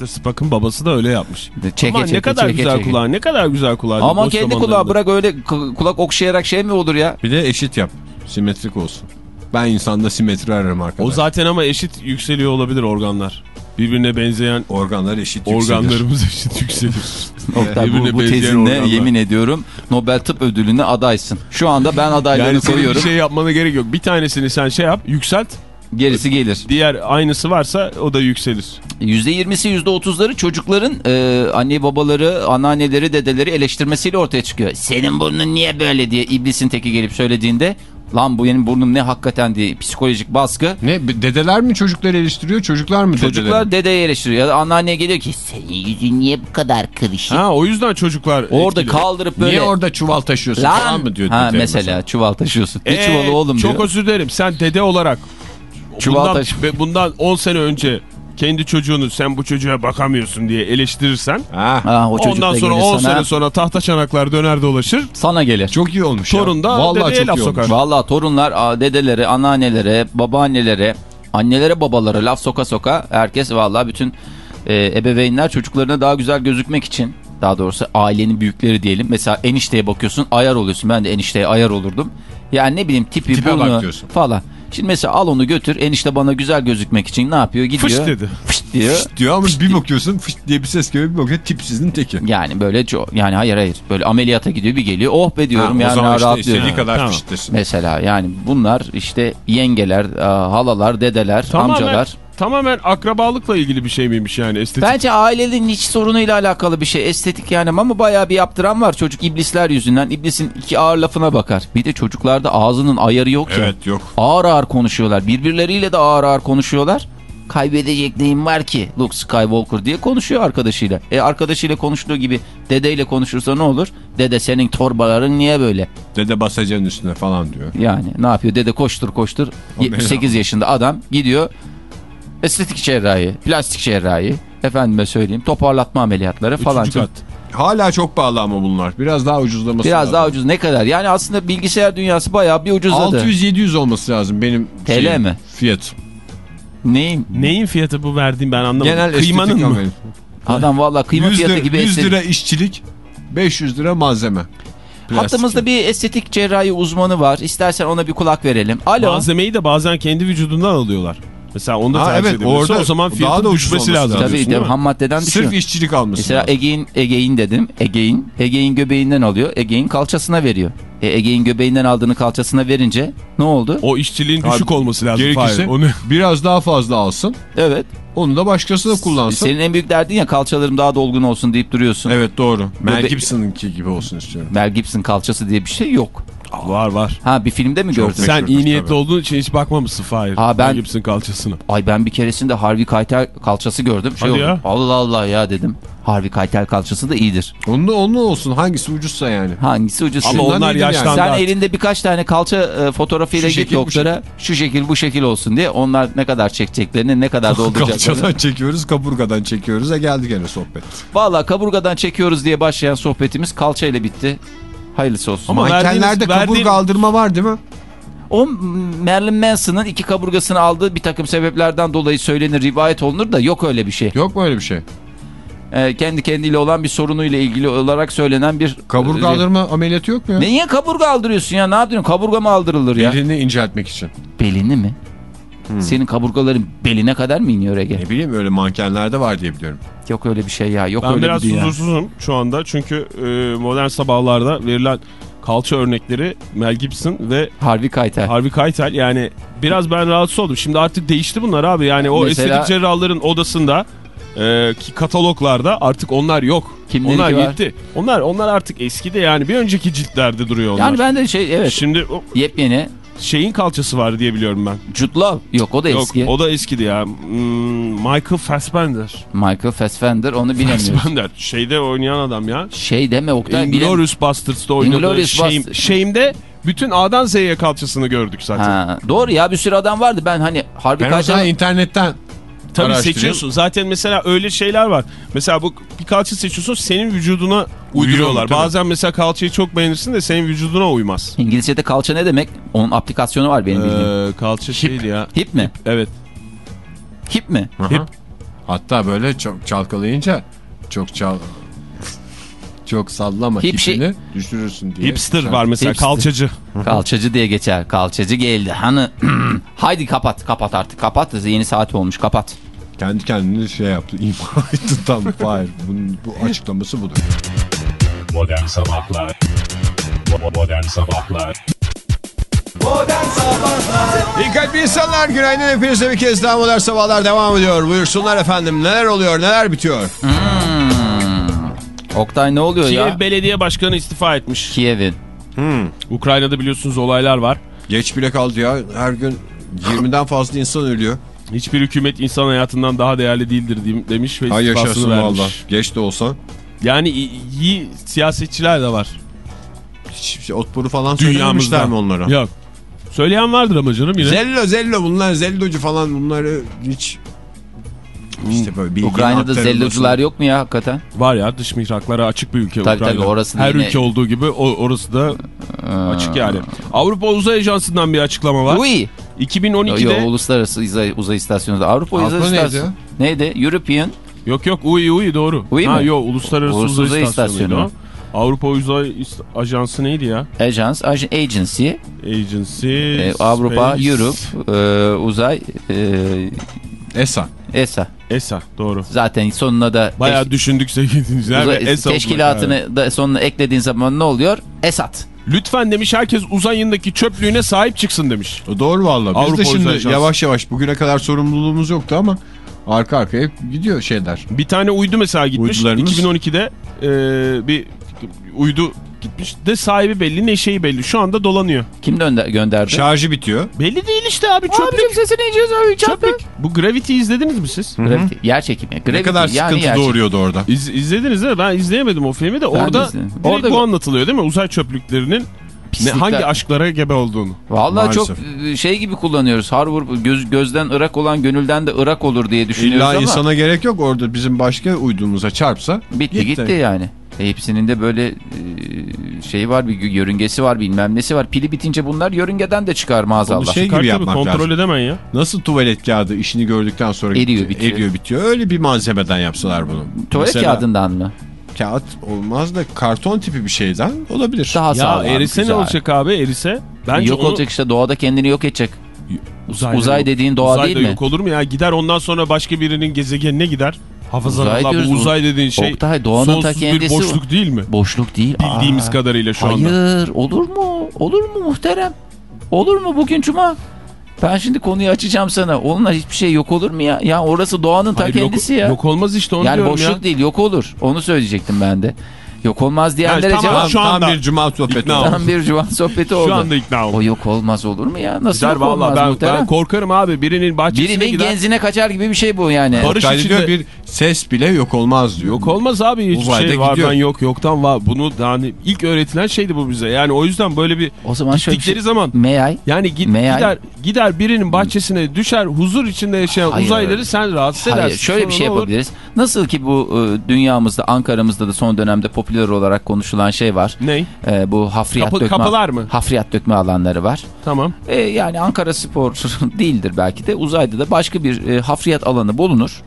Mr. Spock'ın babası da öyle yapmış. Çeke Ama çeke ne kadar çeke güzel çeke. kulağı, ne kadar güzel kulağı. Ama kendi kulağı bırak öyle kulak okşayarak şey mi olur ya? Bir de eşit yap. Simetrik olsun. Ben insanda simetri ararım arkadaşlar. O zaten ama eşit yükseliyor olabilir organlar. Birbirine benzeyen Organlar eşit yükselir. organlarımız eşit yükselir. Oktay, bu, Birbirine bu tezinle organlar. yemin ediyorum Nobel Tıp Ödülü'ne adaysın. Şu anda ben adaylığını Yani senin bir koyuyorum. şey yapmana gerek yok. Bir tanesini sen şey yap, yükselt. Gerisi gelir. Diğer aynısı varsa o da yükselir. %20'si %30'ları çocukların e, anne babaları, anneanneleri, dedeleri eleştirmesiyle ortaya çıkıyor. Senin burnun niye böyle diye iblisin teki gelip söylediğinde lan bu benim burnum ne hakikaten diye psikolojik baskı. Ne dedeler mi çocukları eleştiriyor çocuklar mı dedeleri? Çocuklar dedeye eleştiriyor ya da anneanneye geliyor ki senin yüzün niye bu kadar kırışık? Ha o yüzden çocuklar Orada etkili. kaldırıp böyle. Niye orada çuval taşıyorsun Lan! falan mı diyor ha, dede mesela, çuval taşıyorsun. Ne Ee, çuvalı oğlum Çok diyor. özür dilerim. Sen dede olarak Çuval bundan, taşı- bundan 10 sene önce kendi çocuğunu sen bu çocuğa bakamıyorsun diye eleştirirsen Ha, Ha, o ondan da sonra gelir 10 sana, sene sonra tahta çanaklar döner dolaşır. sana gelir. çok iyi olmuş Torun ya. da Vallahi dedeye çok laf iyi sokar. Valla torunlar dedelere, anneannelere, babaannelere, annelere, babalara laf soka soka herkes valla bütün e, ebeveynler çocuklarına daha güzel gözükmek için daha doğrusu ailenin büyükleri diyelim. Mesela enişteye bakıyorsun ayar oluyorsun. Ben de enişteye ayar olurdum. Yani ne bileyim tipi Tipe burnu falan. Şimdi mesela al onu götür enişte bana güzel gözükmek için ne yapıyor? Gidiyor. Fış dedi. Fışt diyor. Diyor ama bir bakıyorsun fışt diye bir ses geliyor bir bakıyorsun tipsizin teki. Yani böyle çok yani hayır hayır böyle ameliyata gidiyor bir geliyor oh be diyorum Ha, yani o zaman işte rahatlıyorum. istediği kadar Tamam. fıştlasın. Mesela yani bunlar işte yengeler, halalar, dedeler, Tamamen, amcalar. Tamamen akrabalıkla ilgili bir şey miymiş yani estetik? Bence ailenin iç sorunuyla alakalı bir şey. Estetik yani ama bayağı bir yaptıran var. Çocuk iblisler yüzünden. İblisin iki ağır lafına bakar. Bir de çocuklarda ağzının ayarı yok ya. Evet yok. Ağır ağır konuşuyorlar. Birbirleriyle de ağır ağır konuşuyorlar. Kaybedecek neyim var ki Luke Skywalker diye konuşuyor arkadaşıyla. E arkadaşıyla konuştuğu gibi dedeyle konuşursa ne olur? Dede senin torbaların niye böyle? Dede basacaksın üstüne falan diyor. Yani ne yapıyor? Dede koştur koştur. O 78 yaşında adam gidiyor. Estetik cerrahi, plastik cerrahi, efendime söyleyeyim toparlatma ameliyatları falan. Üçüncü kat. Hala çok pahalı ama bunlar. Biraz daha ucuzlaması Biraz lazım. daha ucuz ne kadar? Yani aslında bilgisayar dünyası bayağı bir ucuzladı. 600-700 olması lazım benim TL şeyim, mi? Fiyat. Neyin? Neyin fiyatı bu verdiğim ben anlamadım. Genel Kıymanın estetik mı? ameliyat. Adam valla kıyma 100 fiyatı lira, gibi 100 estetik. lira işçilik, 500 lira malzeme. Plastik. Hattımızda bir estetik cerrahi uzmanı var. İstersen ona bir kulak verelim. Alo. Malzemeyi de bazen kendi vücudundan alıyorlar. Mesela onu da tercih evet, orada o zaman daha fiyatın da ucuz düşmesi olması lazım. Tabii mi? ham maddeden düşüyor. Sırf işçilik alması. Mesela Ege'in Ege'in dedim. Ege'in Ege'in göbeğinden alıyor. Ege'in kalçasına veriyor. E, Ege'in göbeğinden aldığını kalçasına verince ne oldu? O işçiliğin Abi, düşük olması lazım. Gerekirse. Onu... biraz daha fazla alsın. Evet. Onu da başkası da kullansın. Senin en büyük derdin ya kalçalarım daha dolgun olsun deyip duruyorsun. Evet doğru. Mel Gibson'ınki gibi olsun istiyorum. Mel Gibson kalçası diye bir şey yok. Var var. Ha bir filmde mi gördün? Sen iyi niyetli tabii. olduğun için hiç bakmamışsın Fahir. Ha, ben- Gibson kalçasına. Ay ben bir keresinde Harvey Keitel kalçası gördüm. Şey Hadi oldu. ya. Allah Allah ya dedim. Harvey Keitel kalçası da iyidir. Onun da onun olsun. Hangisi ucuzsa yani. Hangisi ucuz? Ama onlar yani. yaşlandı Sen artık. elinde birkaç tane kalça e, fotoğrafıyla Şu git şekil, doktora. Şu şekil bu şekil olsun diye. Onlar ne kadar çekeceklerini ne kadar dolduracaklarını. Kalçadan çekiyoruz, kaburgadan çekiyoruz. E geldi gene sohbet. Valla kaburgadan çekiyoruz diye başlayan sohbetimiz kalçayla bitti. Hayırlısı olsun. Ama Mankenlerde verdiğiniz- kaburga verdiğin- aldırma var değil mi? O Marilyn Manson'ın iki kaburgasını aldığı bir takım sebeplerden dolayı söylenir, rivayet olunur da yok öyle bir şey. Yok mu öyle bir şey? Ee, kendi kendiyle olan bir sorunuyla ilgili olarak söylenen bir... Kaburga e, aldırma ameliyatı yok mu ya? Niye kaburga aldırıyorsun ya? Ne yapıyorsun? Kaburga mı aldırılır ya? Belini inceltmek için. Belini mi? Hmm. Senin kaburgaların beline kadar mı iniyor Ege? Ne bileyim öyle mankenlerde var diye biliyorum. Yok öyle bir şey ya. Yok Ben öyle biraz bir dünya. huzursuzum şu anda. Çünkü e, modern sabahlarda verilen kalça örnekleri Mel Gibson ve Harvey Keitel. Harvey Keitel yani biraz ben rahatsız oldum. Şimdi artık değişti bunlar abi. Yani o Mesela- estetik cerrahların odasında Ee, ki kataloglarda artık onlar yok. Kimlerinki onlar var? gitti. Onlar onlar artık eskide yani bir önceki ciltlerde duruyor onlar. Yani ben de şey evet Şimdi o yepyeni şeyin kalçası var diye biliyorum ben. Jude Law. Yok o da Yok eski. o da eskidi ya. Hmm, Michael Fassbender. Michael Fassbender onu bilemiyoruz. Fassbender. Şeyde oynayan adam ya. şey deme Oktay. Inglourious Basterds'da oynadı. Inglourious Shame, Basterds. Shame'de bütün A'dan Z'ye kalçasını gördük zaten. Ha, doğru ya bir sürü adam vardı. Ben hani harbi Ben tane... internetten Tabii seçiyorsun. Zaten mesela öyle şeyler var. Mesela bu bir kalça seçiyorsun senin vücuduna uyduruyorlar. Tabii. Bazen mesela kalçayı çok beğenirsin de senin vücuduna uymaz. İngilizce'de kalça ne demek? Onun aplikasyonu var benim bildiğim. Ee, kalça şeydi ya. Hip mi? Evet. Hip mi? Aha. Hatta böyle çok çalkalayınca çok çal çok sallama Hip şey- hipini düşürürsün diye. Hipster var mesela Hipster. kalçacı. Kalçacı diye geçer. Kalçacı geldi. Hani haydi kapat kapat artık kapat. Yeni saat olmuş kapat. Kendi kendine şey yaptı. ima etti tam. Hayır. Bunun, bu açıklaması budur. Modern Sabahlar Bo- Modern Sabahlar İyi kalpli insanlar günaydın hepinize bir kez daha modern sabahlar devam ediyor. Buyursunlar efendim neler oluyor neler bitiyor. Oktay ne oluyor Kiev ya? Belediye Başkanı istifa etmiş. Kiev'in. Ukrayna'da biliyorsunuz olaylar var. Geç bile kaldı ya her gün 20'den fazla insan ölüyor. Hiçbir hükümet insan hayatından daha değerli değildir demiş ve istifasını yaşasın vermiş. valla. Geç de olsa. Yani iyi, siyasetçiler de var. Hiç şey, otporu falan söylememişler mi onlara? Yok. Söyleyen vardır ama canım yine. Zello zello bunlar zellocu falan bunları hiç işte böyle bilginin Ukrayna'da zellocular yok mu ya hakikaten? Var ya dış mihraklara açık bir ülke Tabii Ukrayna. tabii, orası da Her yine- ülke olduğu gibi o, orası da açık yani. Avrupa Uzay Ajansı'ndan bir açıklama var. Ui. Yo, 2012'de yo, uluslararası uzay, uzay istasyonu da Avrupa Avrupa uzay neydi istasyonu. Neydi? European yok yok UI UI doğru. UI ha mi? yok Uluslararası Uluslararası Uzay, Uzay İstasyonu. İstasyonu. Avrupa Uzay Ajansı neydi ya? Agence, Ag- Agency, Agency. e, Avrupa, Space- Europe, e, uzay, e, ESA. ESA. ESA doğru. Zaten sonuna da Bayağı teş- düşündük sevgili dinleyiciler. ve uzay- ESA teşkilatını da sonuna eklediğin zaman ne oluyor? Esat. Lütfen demiş herkes uzayındaki çöplüğüne sahip çıksın demiş. O Doğru valla. Biz Avrupa de Uzay şimdi yavaş yavaş bugüne kadar sorumluluğumuz yoktu ama arka arkaya gidiyor şeyler. Bir tane uydu mesela gitmiş. Uydularımız- 2012'de e, bir uydu gitmiş. De sahibi belli ne şeyi belli. Şu anda dolanıyor. Kim dönder, gönderdi? Şarjı bitiyor. Belli değil işte abi çöplük. Abicim sesini ineceğiz abi Çöplük. Bu Gravity izlediniz mi siz? Gravity, yer çekimi. Gravity, Ne kadar yani sıkıntı çekimi. doğuruyordu orada. İz, izlediniz değil mi? Ben izleyemedim o filmi de. Orada izledim. Orada- bu anlatılıyor değil mi? Uzay çöplüklerinin ne, hangi aşklara gebe olduğunu. Vallahi çok Maalesef. e, şey gibi kullanıyoruz. Harvard göz, gözden ırak olan gönülden de ırak olur diye düşünüyoruz İlla ama insana gerek yok orada bizim başka uydumuza çarpsa. bitti gitti, yani. Hepsinin de böyle e, şey var bir yörüngesi var bilmem nesi var. Pili bitince bunlar yörüngeden de çıkar maazallah. Onu şey gibi yapmak kontrol lazım. ya. Nasıl tuvalet kağıdı işini gördükten sonra Eriyor, gitti, bitiyor. eriyor bitiyor. Öyle bir malzemeden yapsalar bunu. Tuvalet Mesela kağıdından mı? Kağıt olmaz da karton tipi bir şeyden olabilir. Daha Ya sağlam. erise ne olacak abi erise? Bence yok onu- olacak işte doğada kendini yok edecek. Uzayda Uzay yok. dediğin doğa Uzayda değil mi? yok olur mu ya? Gider ondan sonra başka birinin gezegenine gider. Hafızan Uzay Allah diyoruz, bu uzay dediğin şey Oktay, doğanın ta sonsuz bir kendisi boşluk değil mi? Boşluk değil. Bildiğimiz Aa, kadarıyla şu anda. Hayır olur mu? Olur mu muhterem? Olur mu bugün cuma? Ben şimdi konuyu açacağım sana. Onunla hiçbir şey yok olur mu ya? Ya orası doğanın ta Hayır, yok- kendisi ya. Yok olmaz işte onu yani diyorum boşluk ya. değil yok olur. Onu söyleyecektim ben de. Yok olmaz diyenlere Yani tamam, cevap. şu Tam bir cuma sohbeti ikna oldu. Tam bir cuman sohbeti oldu. Şu anda ikna oldum. O yok olmaz olur mu ya? Nasıl Güzel yok olmaz ben, ben korkarım abi birinin bahçesine Birinin gider. genzine kaçar gibi bir şey bu yani. Barış içinde- diyor bir ses bile yok olmaz diyor. Yok olmaz abi hiçbir şey vardan gidiyor. yok yoktan var. Bunu yani ilk öğretilen şeydi bu bize. Yani o yüzden böyle bir O zaman şöyle bir gittikleri şey. zaman May I? yani git, Meğer- gider gider birinin bahçesine düşer huzur içinde yaşayan Hayır. uzayları sen rahatsız edersin. Hayır şöyle bir şey olur? yapabiliriz. Nasıl ki bu e, dünyamızda Ankara'mızda da son dönemde popüler olarak konuşulan şey var. Ney? E, bu hafriyat Kapı- dökme kapılar mı? Hafriyat dökme alanları var. Tamam. E, yani Ankara Spor değildir belki de uzayda da başka bir e, hafriyat alanı bulunur.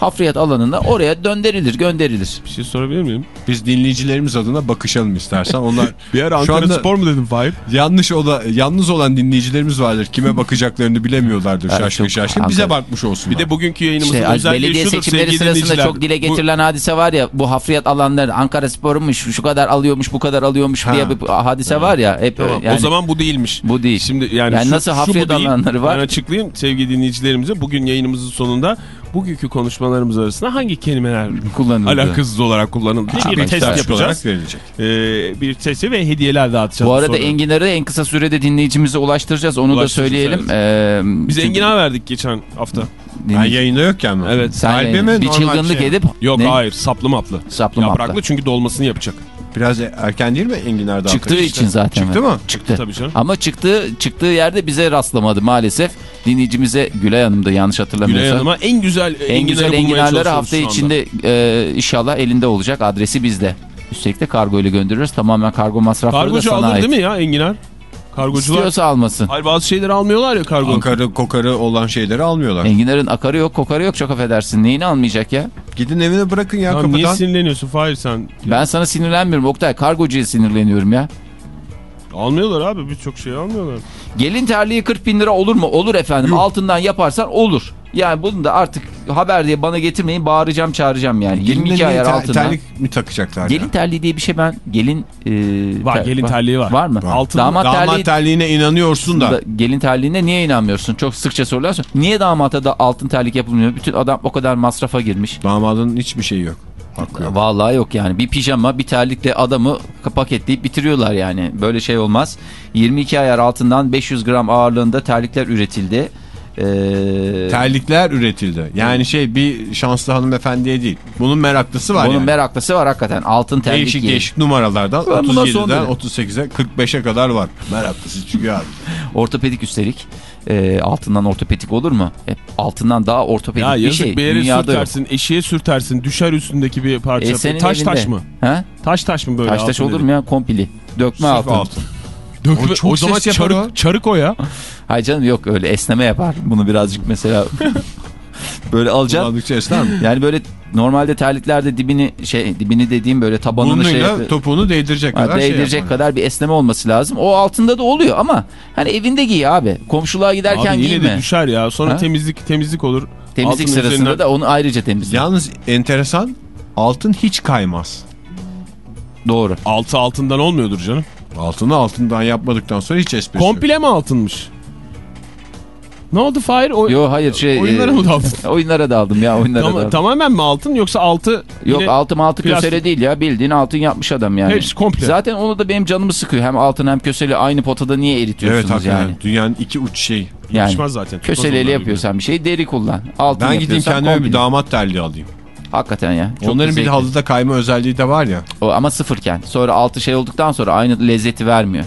Hafriyat alanına oraya döndürülür, gönderilir. Bir şey sorabilir miyim? Biz dinleyicilerimiz adına bakışalım istersen. Onlar Bir ara Şu Ankara anda- Spor mu dedim Fahir? yanlış ola, yalnız olan dinleyicilerimiz vardır. Kime bakacaklarını bilemiyorlardır Evet, şaşkın şaşkın. Bize bakmış olsunlar. Bir de bugünkü yayınımızın İşte özelliği belediye şudur seçimleri sırasında dinleyiciler. çok dile Bu- getirilen hadise var ya bu hafriyat alanları Ankara Spor'unmuş şu kadar alıyormuş bu kadar alıyormuş Ha. diye bir hadise var ya hep Tamam, yani o zaman bu değilmiş. bu değil. Şimdi yani, Yani şu, nasıl hafriyat bu alanları var? Ben açıklayayım sevgili dinleyicilerimize. Bugün yayınımızın sonunda bugünkü konuşmalarımız arasında hangi kelimeler Kullanıldı. alakasız olarak kullanıldı diye bir test yapacağız. verilecek. Ee, bir testi ve hediyeler dağıtacağız. Bu arada sonra. enginarı en kısa sürede dinleyicimize ulaştıracağız. Onu da Ulaştıracağız, söyleyelim. Ee, Biz çünkü enginar verdik geçen hafta. Ben yayında yokken mi? Evet. Sen Kalbi yani mi, bir çılgınlık şey edip Yok ne? hayır saplı maplı. Saplı Yapraklı maplı. çünkü dolmasını yapacak. Biraz erken değil mi enginar dağıtı? Çıktığı için zaten. Çıktı mı? Çıktı. Tabii canım. Ama çıktığı çıktığı yerde bize rastlamadı maalesef. Dinleyicimize Gülay Hanım'da yanlış hatırlamıyorsam. Gülay Hanım'a en güzel En güzel enginarı enginarları hafta içinde e, inşallah elinde olacak. Adresi bizde. Üstelik de kargo ile gönderiyoruz. Tamamen kargo masrafları Kargocu da sana alır ait. değil mi ya enginar? Kargocular. İstiyorsa almasın. Hayır bazı şeyleri almıyorlar ya kargo. Akarı kokarı olan şeyleri almıyorlar. Enginar'ın akarı yok kokarı yok çok affedersin. Neyini almayacak ya? Gidin evine bırakın ya niye kapıdan. sinirleniyorsun Fahir sen? Ben sana sinirlenmiyorum Oktay. Kargocuya sinirleniyorum ya. Almıyorlar abi birçok şey almıyorlar. Gelin terliği 40 bin lira olur mu? Olur efendim. Altından yaparsan olur. Yani bunu da artık haber diye bana getirmeyin bağıracağım çağıracağım yani. 22 Gelinle ayar ter- altından. Terlik mi takacaklar Gelin ya? terliği diye bir şey ben gelin... E, Var ter- gelin terliği var. Var mı? Altın, Damat, Damat terliği terliğine inanıyorsun da. da, gelin terliğine niye inanmıyorsun? Çok sıkça sorular sor. Niye damata da altın terlik yapılmıyor? Bütün adam o kadar masrafa girmiş. Damadın hiçbir şeyi yok. Hakkı yok. Vallahi yok yani. Bir pijama bir terlikle adamı paketleyip bitiriyorlar yani. Böyle şey olmaz. 22 ayar altından 500 gram ağırlığında terlikler üretildi. Ee, Terlikler üretildi. Yani şey bir şanslı hanımefendiye değil. Bunun meraklısı var bunun yani. meraklısı var hakikaten. Altın terlik Değişik giyin. değişik numaralardan Ben buna son 37'den dedim. 38'e 45'e kadar var. Meraklısı çünkü abi. Ortopedik üstelik. Ee, altından ortopedik olur mu? Hep altından daha ortopedik Ya bir yazık şey. bir yere Dünyada yok. sürtersin, eşiğe sürtersin, düşer üstündeki bir parça. E, senin taş evinde. taş mı? He? Taş taş mı böyle? Taş taş altın olur mu ya? Kompili. Dökme Sırf altın. altın. Dökme, O çok o zaman çarık, o. çarık o ya. Hayır canım yok öyle esneme yapar. Bunu birazcık mesela böyle alacaksın. Kullandıkça esner mi? Yani böyle normalde terliklerde dibini şey dibini dediğim böyle tabanını şey Burnuyla yapıyor. topuğunu değdirecek Ha, kadar şey değdirecek yapar. kadar bir esneme olması lazım. O altında da oluyor ama hani evinde giy abi. Komşuluğa giderken Abi yine giyme. de düşer ya. Sonra Ha? temizlik temizlik olur. Temizlik Altının sırasında üzerinden- da onu ayrıca temizle. Yalnız enteresan altın hiç kaymaz. Doğru. Altı altından olmuyordur canım. Altını altından yapmadıktan sonra hiç esprisi yok. Komple mi altınmış? Ne oldu Fahir? O, Yo hayır şey. Oyunlara e, mı daldın? oyunlara daldım ya oyunlara Tama- daldım. tamamen mi altın yoksa altı Yok yine altın altı plastik. kösele değil ya bildiğin altın yapmış adam yani. Hepsi komple. Zaten onu da benim canımı sıkıyor. Hem altın hem kösele aynı potada niye Evet eritiyorsunuz hakikaten. yani? Dünyanın iki uç şeyi. Yani zaten. Onlar yapıyorsan bir şey deri kullan. Altın Ben gideyim kendime bir kombin. damat terliği alayım. Hakikaten ya. Çok Onların bir zevkli. de halıda kayma özelliği de var ya. O, ama sıfırken. Sonra altı şey olduktan sonra aynı lezzeti vermiyor.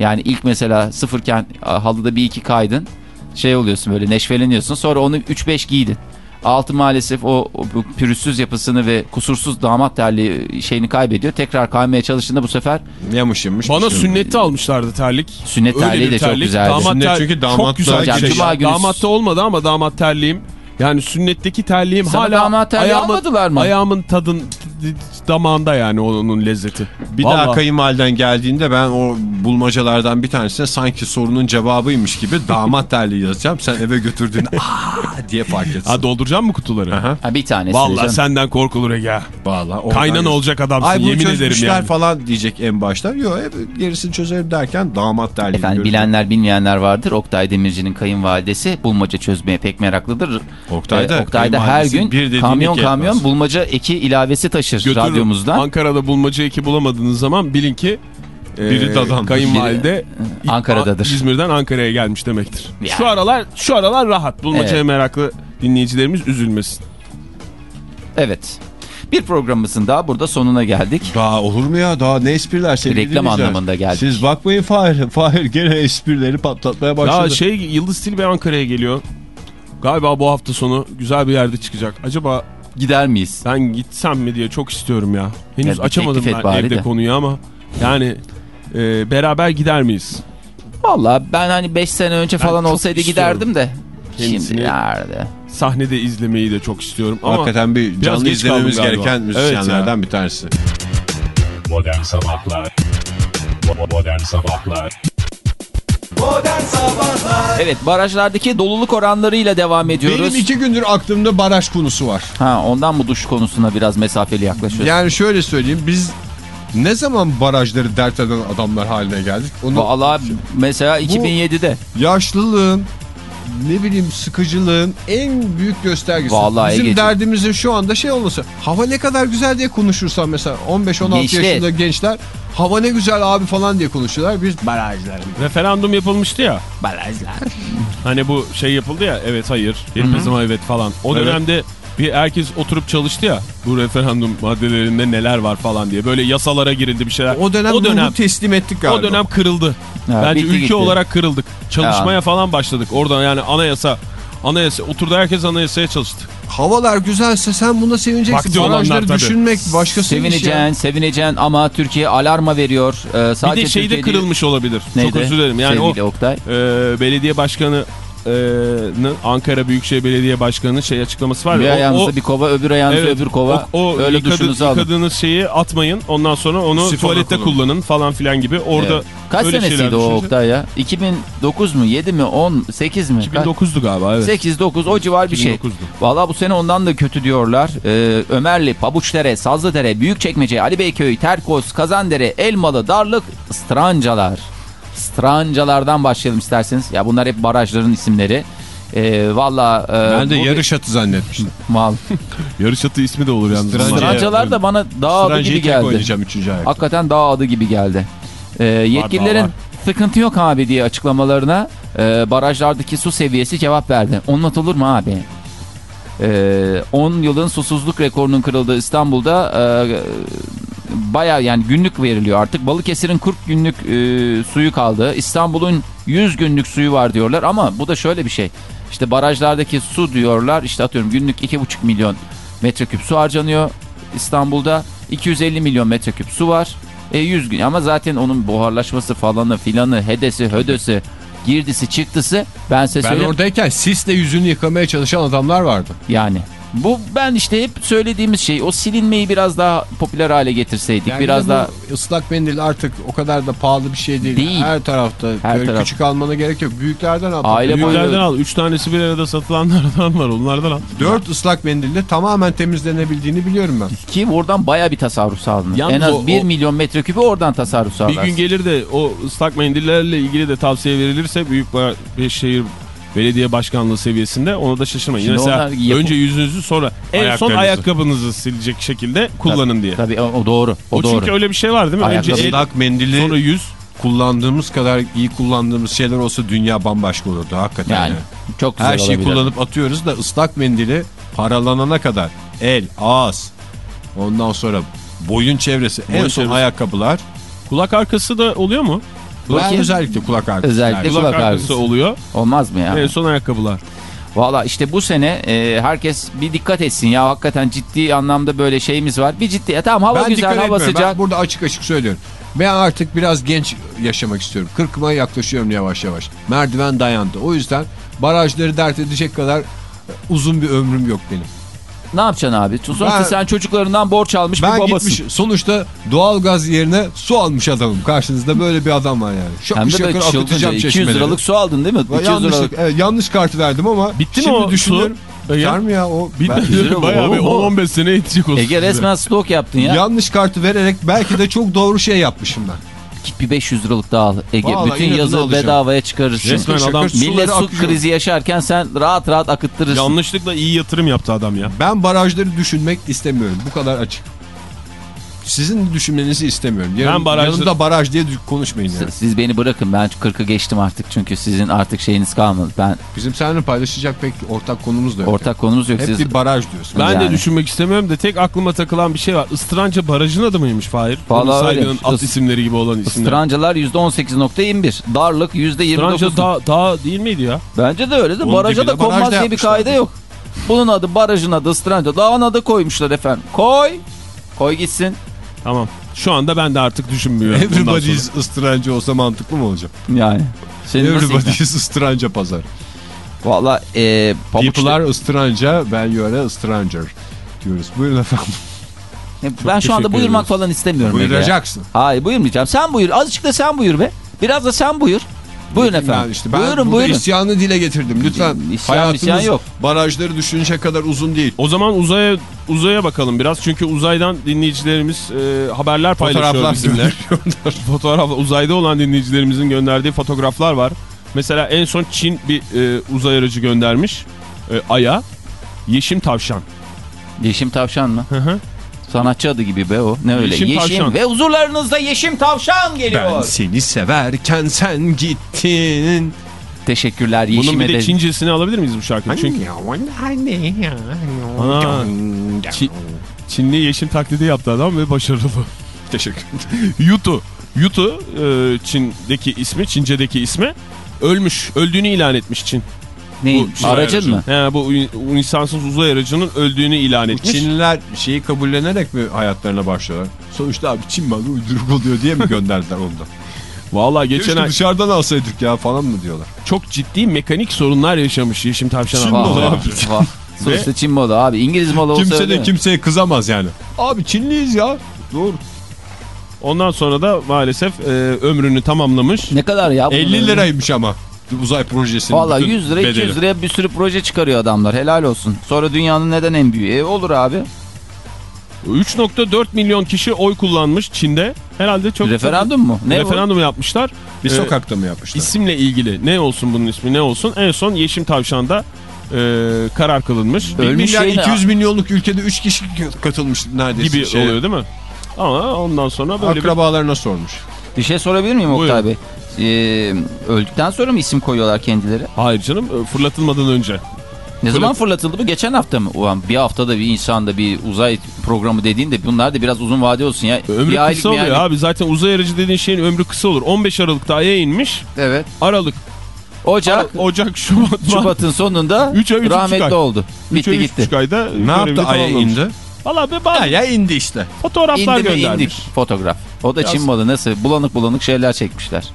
Yani ilk mesela sıfırken halıda bir iki kaydın. Şey oluyorsun böyle neşveleniyorsun. Sonra onu 3-5 giydin. Altı maalesef o, o pürüzsüz yapısını ve kusursuz damat terliği şeyini kaybediyor. Tekrar kaymaya çalıştığında bu sefer Yamış yamış. Bana bir şey. sünnette almışlardı terlik. Sünnet Öyle terliği bir de çok terlik. güzeldi. Damat Sünnet çünkü çok damatlığa güzel. Yani Cuma günü- Damatta olmadı ama damat terliğim. Yani sünnetteki terliğim Sana hala damat terliği almadılar mı? Ayağımın tadın damağında yani onun lezzeti. Bir Vallahi. daha kayınvaliden geldiğinde ben o bulmacalardan bir tanesine sanki sorunun cevabıymış gibi damat terliği yazacağım. Sen eve götürdüğünde aa diye fark etsin. Ha dolduracağım mı kutuları? Aha. ha, bir tanesi. Vallahi canım. senden korkulur Ege. Vallahi oradan Kaynan olacak adamsın Ay yemin ederim yani. falan diyecek en başta. Yok gerisini çözerim derken damat terliği. Efendim görünce. bilenler bilmeyenler vardır. Oktay Demirci'nin kayınvalidesi bulmaca çözmeye pek meraklıdır. Oktay'da, Ee, Oktay'da her gün bir kamyon kamyon bulmaca eki ilavesi taşır Götürün. radyomuzdan. Ankara'da bulmaca eki bulamadığınız zaman bilin ki Biri dadan. Kayınvalide Ankara'dadır. İzmir'den Ankara'ya gelmiş demektir. Yani. Şu aralar şu aralar rahat. Bulmacaya Evet. meraklı dinleyicilerimiz üzülmesin. Evet. Bir programımızın daha burada sonuna geldik. Daha olur mu ya? Daha ne espriler sevgili Reklam dinleyiciler? anlamında geldik. Siz bakmayın Fahir. Fahir gene esprileri patlatmaya başladı. Ya şey Yıldız Tilbe Ankara'ya geliyor. Galiba bu hafta sonu güzel bir yerde çıkacak. Acaba Gider miyiz? ben gitsem mi diye çok istiyorum ya. Henüz Ya bir açamadım ben bari evde de. konuyu ama yani e, beraber gider miyiz? Valla ben hani 5 sene önce falan çok olsaydı istiyorum. giderdim de. Kendisini- Şimdi nerede? Sahnede izlemeyi de çok istiyorum ama Hakikaten bir canlı izlememiz gereken Evet müzisyenlerden ya. bir tanesi. Modern Sabahlar Bo- Modern Sabahlar Evet barajlardaki doluluk oranlarıyla devam ediyoruz. Benim iki gündür aklımda baraj konusu var. Ha ondan bu duş konusuna biraz mesafeli yaklaşıyoruz. Yani şöyle söyleyeyim biz ne zaman barajları dert eden adamlar haline geldik? Onu Valla mesela 2007'de. yaşlılığın ne bileyim sıkıcılığın en büyük göstergesi. Vallahi Bizim Egeciğim. derdimizin şu anda şey olması. Hava ne kadar güzel diye konuşursan mesela 15-16 Gençler. yaşında gençler hava ne güzel abi falan diye konuşuyorlar. Biz barajlar. Referandum yapılmıştı ya. Barajlar. Hani bu şey yapıldı ya evet hayır zaman evet falan. O Evet. dönemde bir herkes oturup çalıştı ya bu referandum maddelerinde neler var falan diye. Böyle yasalara girildi bir şeyler. O dönem, o dönem, teslim ettik galiba. o dönem kırıldı. Ha, Bence ülke gitti. olarak kırıldık. Çalışmaya falan başladık. Oradan yani anayasa anayasa oturdu herkes anayasaya çalıştı. Havalar güzelse sen buna sevineceksin. Barajları düşünmek başkasının işi ya. Sevineceksin, sevineceksin ama Türkiye alarma veriyor. Ee, Bir sadece de şey de Türkiye değil- kırılmış olabilir. Neydi? Çok özür dilerim. Yani Sevgili o Oktay. e, belediye başkanı'nın Ankara Büyükşehir Belediye Başkanı'nın şey açıklaması var Bir ya. o- ayağınızda o- bir kova, öbür ayağınızda Evet, öbür kova. O, o Öyle yıkadı- yıkadığınız şeyi atmayın. Ondan sonra onu Sifona tuvalette kullanın. kullanın falan filan gibi. Orada Evet. Kaç öyle senesiydi o Oktay ya? 2009 mu? 7 mi? 10? 8 mi? 2009'du galiba evet. 8-9 o civar bir şey. 2009'du. Valla bu sene ondan da kötü diyorlar. Ee, Ömerli, Pabuçdere, Sazlıdere, Büyükçekmece, Ali Beyköy, Terkos, Kazandere, Elmalı, Darlık, Strancalar. Strancalardan başlayalım isterseniz. Ya bunlar hep barajların isimleri. Ee, Valla... e, Ben de bu- yarış atı zannetmiştim. Mal. Yarış atı ismi de olur yalnız. Stranca-. Strancalar da bana dağ adı gibi geldi. oynayacağım 3. ayak. Hakikaten dağ adı gibi geldi. Ee, yetkililerin var. sıkıntı yok abi diye açıklamalarına e, barajlardaki su seviyesi cevap verdi. Anlatılır mı abi? Ee, 10 yılın susuzluk rekorunun kırıldığı İstanbul'da e, baya yani günlük veriliyor artık. Balıkesir'in 40 günlük e, suyu kaldı. İstanbul'un 100 günlük suyu var diyorlar ama bu da şöyle bir şey. İşte barajlardaki su diyorlar işte atıyorum günlük 2,5 milyon metreküp su harcanıyor İstanbul'da. 250 milyon metreküp su var. E 100 gün ama zaten onun buharlaşması falanı filanı hedesi hödösü girdisi çıktısı ben size Ben söyleyeyim. oradayken sisle yüzünü yıkamaya çalışan adamlar vardı. Yani bu ben işte hep söylediğimiz şey o silinmeyi biraz daha popüler hale getirseydik Yani biraz bir daha ıslak mendil artık o kadar da pahalı bir şey değil. Değil. Her tarafta. Her Böyle taraf. küçük almana gerek yok. Büyüklerden al. Aile Büyüklerden al. 3 tanesi bir arada satılanlardan var. Onlardan al. 4 ıslak mendille tamamen temizlenebildiğini biliyorum ben. ki oradan baya bir tasarruf sağlanır. Yalnız En az o- 1 o- milyon metreküpü oradan tasarruf Bir sağlar. gün gelir de o ıslak mendillerle ilgili de tavsiye verilirse büyük bir şehir belediye başkanlığı seviyesinde onu da şaşırmayın. Şimdi Mesela onlar yapı- önce yüzünüzü sonra en son Ayaklarınızı. ayakkabınızı silecek şekilde kullanın diye. Tabii o, doğru. O, O doğru. çünkü öyle bir şey var değil mi? Önce Ayakkabı- el, Islak mendili sonra yüz. kullandığımız kadar iyi kullandığımız şeyler olsa dünya bambaşka olurdu hakikaten. yani yani. çok güzel Her şeyi olabilir. kullanıp atıyoruz da ıslak mendili paralanana kadar el, ağız, ondan sonra boyun çevresi, en Boyun son çevresi. ayakkabılar. Kulak arkası da oluyor mu? Ben Bakayım. özellikle kulak arkası. Özellikle Yani. Kulak, kulak arkası arkası. oluyor. Olmaz mı ya? En son ayakkabılar. Valla işte bu sene e, herkes bir dikkat etsin ya hakikaten ciddi anlamda böyle şeyimiz var. Bir ciddi ya tamam hava Ben güzel hava etmiyorum. sıcak. Ben burada açık açık söylüyorum. Ben artık biraz genç yaşamak istiyorum. Kırkıma yaklaşıyorum yavaş yavaş. Merdiven dayandı. O yüzden barajları dert edecek kadar uzun bir ömrüm yok benim. Ne yapacaksın abi? Sonuçta Ben- sen çocuklarından borç almış Ben bir babasın. gitmiş sonuçta doğal gaz yerine su almış adamım. Karşınızda böyle bir adam var yani. Hem Şakır de şakır akıtacağım 200 çeşmeleri. liralık su aldın değil mi? 200 yanlış, liralık. evet, yanlış kartı verdim ama Bitti mi şimdi o su? düşünüyorum. Ege? Var mı ya o? Bitmedi. Bayağı bir 10-15 sene yetecek o Ege size. resmen stok yaptın ya. yanlış kartı vererek belki de çok doğru şey yapmışım ben. Git bir 500 liralık daha al. Ege Vallahi bütün yazı alacağım. bedavaya çıkarırsın. Resmen adam Millet su akıyor. krizi yaşarken sen rahat rahat akıttırırsın. Yanlışlıkla iyi yatırım yaptı adam ya. Ben barajları düşünmek istemiyorum. Bu kadar açık. Sizin düşünmenizi istemiyorum. Yarın, Ben barajları- Yanımda baraj diye konuşmayın yani. Siz, siz beni bırakın ben 40'ı geçtim artık çünkü sizin artık şeyiniz kalmadı. Ben Bizim seninle paylaşacak pek ortak konumuz da yok. ortak konumuz yok. Hep Siz bir baraj diyorsun. Ben Yani. de düşünmek istemiyorum da tek aklıma takılan bir şey var. Istranca Barajı'nın adı mıymış Fahir? Vallahi Onun öyle. saydığın at Is- isimleri gibi olan isimler. Istrancalar %18.21. Darlık %29. Istranca dağ, dağ değil miydi ya? Bence de öyle de Onun baraja da baraj konmaz diye bir kaide yok. Bunun adı barajın adı Istranca. Dağın adı koymuşlar efendim. Koy. Koy gitsin. Tamam. Şu anda ben de artık düşünmüyorum. Everybody's ıstıranca olsa mantıklı mı olacak? Yani. Senin Everybody's ıstıranca pazar. Valla e, are ıstıranca, ben you are a stranger diyoruz. Buyurun efendim. Ben şu anda buyurmak ederiz. falan istemiyorum. Buyuracaksın. Hayır buyurmayacağım. Sen buyur. Azıcık da sen buyur be. Biraz da sen buyur. Buyurun efendim. Ben, işte ben buyurun buyurun. isyanı dile getirdim. Lütfen İsyan, hayatımız isyan yok. barajları düşünecek kadar uzun değil. O zaman uzaya uzaya bakalım biraz. Çünkü uzaydan dinleyicilerimiz e, haberler paylaşıyor Fotoğraflar bizimle. Fotoğraf uzayda olan dinleyicilerimizin gönderdiği fotoğraflar var. Mesela en son Çin bir e, uzay aracı göndermiş. E, Ay'a. Yeşim Tavşan. Yeşim Tavşan mı? Hı hı. Sanatçı adı gibi be o. Ne öyle? Yeşim Yeşim, Tavşan. ve huzurlarınızda Yeşim Tavşan geliyor. Ben seni severken sen gittin. Teşekkürler Bunun Yeşim'e bir de de. Çincesini alabilir miyiz bu şarkının? Çünkü Ana, Çin, Çinli Yeşim taklidi yaptı adam ve başarılı. Teşekkür Yutu. Yutu e, Çin'deki ismi, Çince'deki ismi ölmüş. Öldüğünü ilan etmiş Çin. Neymiş? Bu- Aracın mı? He, bu insansız uzay aracının öldüğünü ilan etmiş. Çinliler şeyi kabullenerek mi hayatlarına başlıyorlar? Sonuçta abi Çin malı uyduruk oluyor diye mi gönderdiler onu da? Vallahi geçen Keşke ay dışarıdan alsaydık ya falan mı diyorlar? çok ciddi mekanik sorunlar yaşamış Yeşim Tavşan Çin malı abi. Sonuçta Çin malı abi. İngiliz malı olsa Kimse de kimseye kızamaz yani. Abi Çinliyiz ya. Doğru. Ondan sonra da maalesef e, ömrünü tamamlamış. Ne kadar ya? bunun 50 ömrü? liraymış ama uzay projesinin Valla bütün 100 lira 200 bedeli. liraya bir sürü proje çıkarıyor adamlar. Helal olsun. Sonra dünyanın neden en büyüğü? E, olur abi. 3.4 milyon kişi oy kullanmış Çin'de. Herhalde çok... Referandum mu? Ne bu? Referandum yapmışlar. Bir Ee, sokakta mı yapmışlar? İsimle ilgili ne olsun bunun ismi ne olsun. En son Yeşim Tavşan'da e, karar kılınmış. Bir Ölmüş milyar şey ne? 200 milyonluk ülkede 3 kişi katılmış neredeyse. gibi şeye. oluyor değil mi? Ama ondan sonra böyle bir... Akrabalarına sormuş. Bir şey sorabilir miyim Buyurun. Oktay Bey? Ee, öldükten sonra mı isim koyuyorlar kendileri? Hayır canım e, fırlatılmadan önce. Ne zaman fırlatıldı bu? Geçen hafta mı? Ulan bir haftada bir insanda bir uzay programı dediğinde bunlar da biraz uzun vade olsun ya. Ömrü bir aylık, kısa oluyor aylık. abi. Zaten uzay aracı dediğin şeyin ömrü kısa olur. 15 Aralık'ta Ay'a inmiş. Evet. Aralık, Ocak, Ocak, Şubat. Şubat'ın sonunda Üç ay, üç buçuk rahmetli ay. oldu. Üç Bitti ay, üç gitti. buçuk ayda Ne yaptı Ay'a indi? Valla bir bazı Ay'a indi işte. fotoğraflar İndi mi göndermiş. indik fotoğraf. O da Biraz- Çin malı nasıl bulanık bulanık şeyler çekmişler.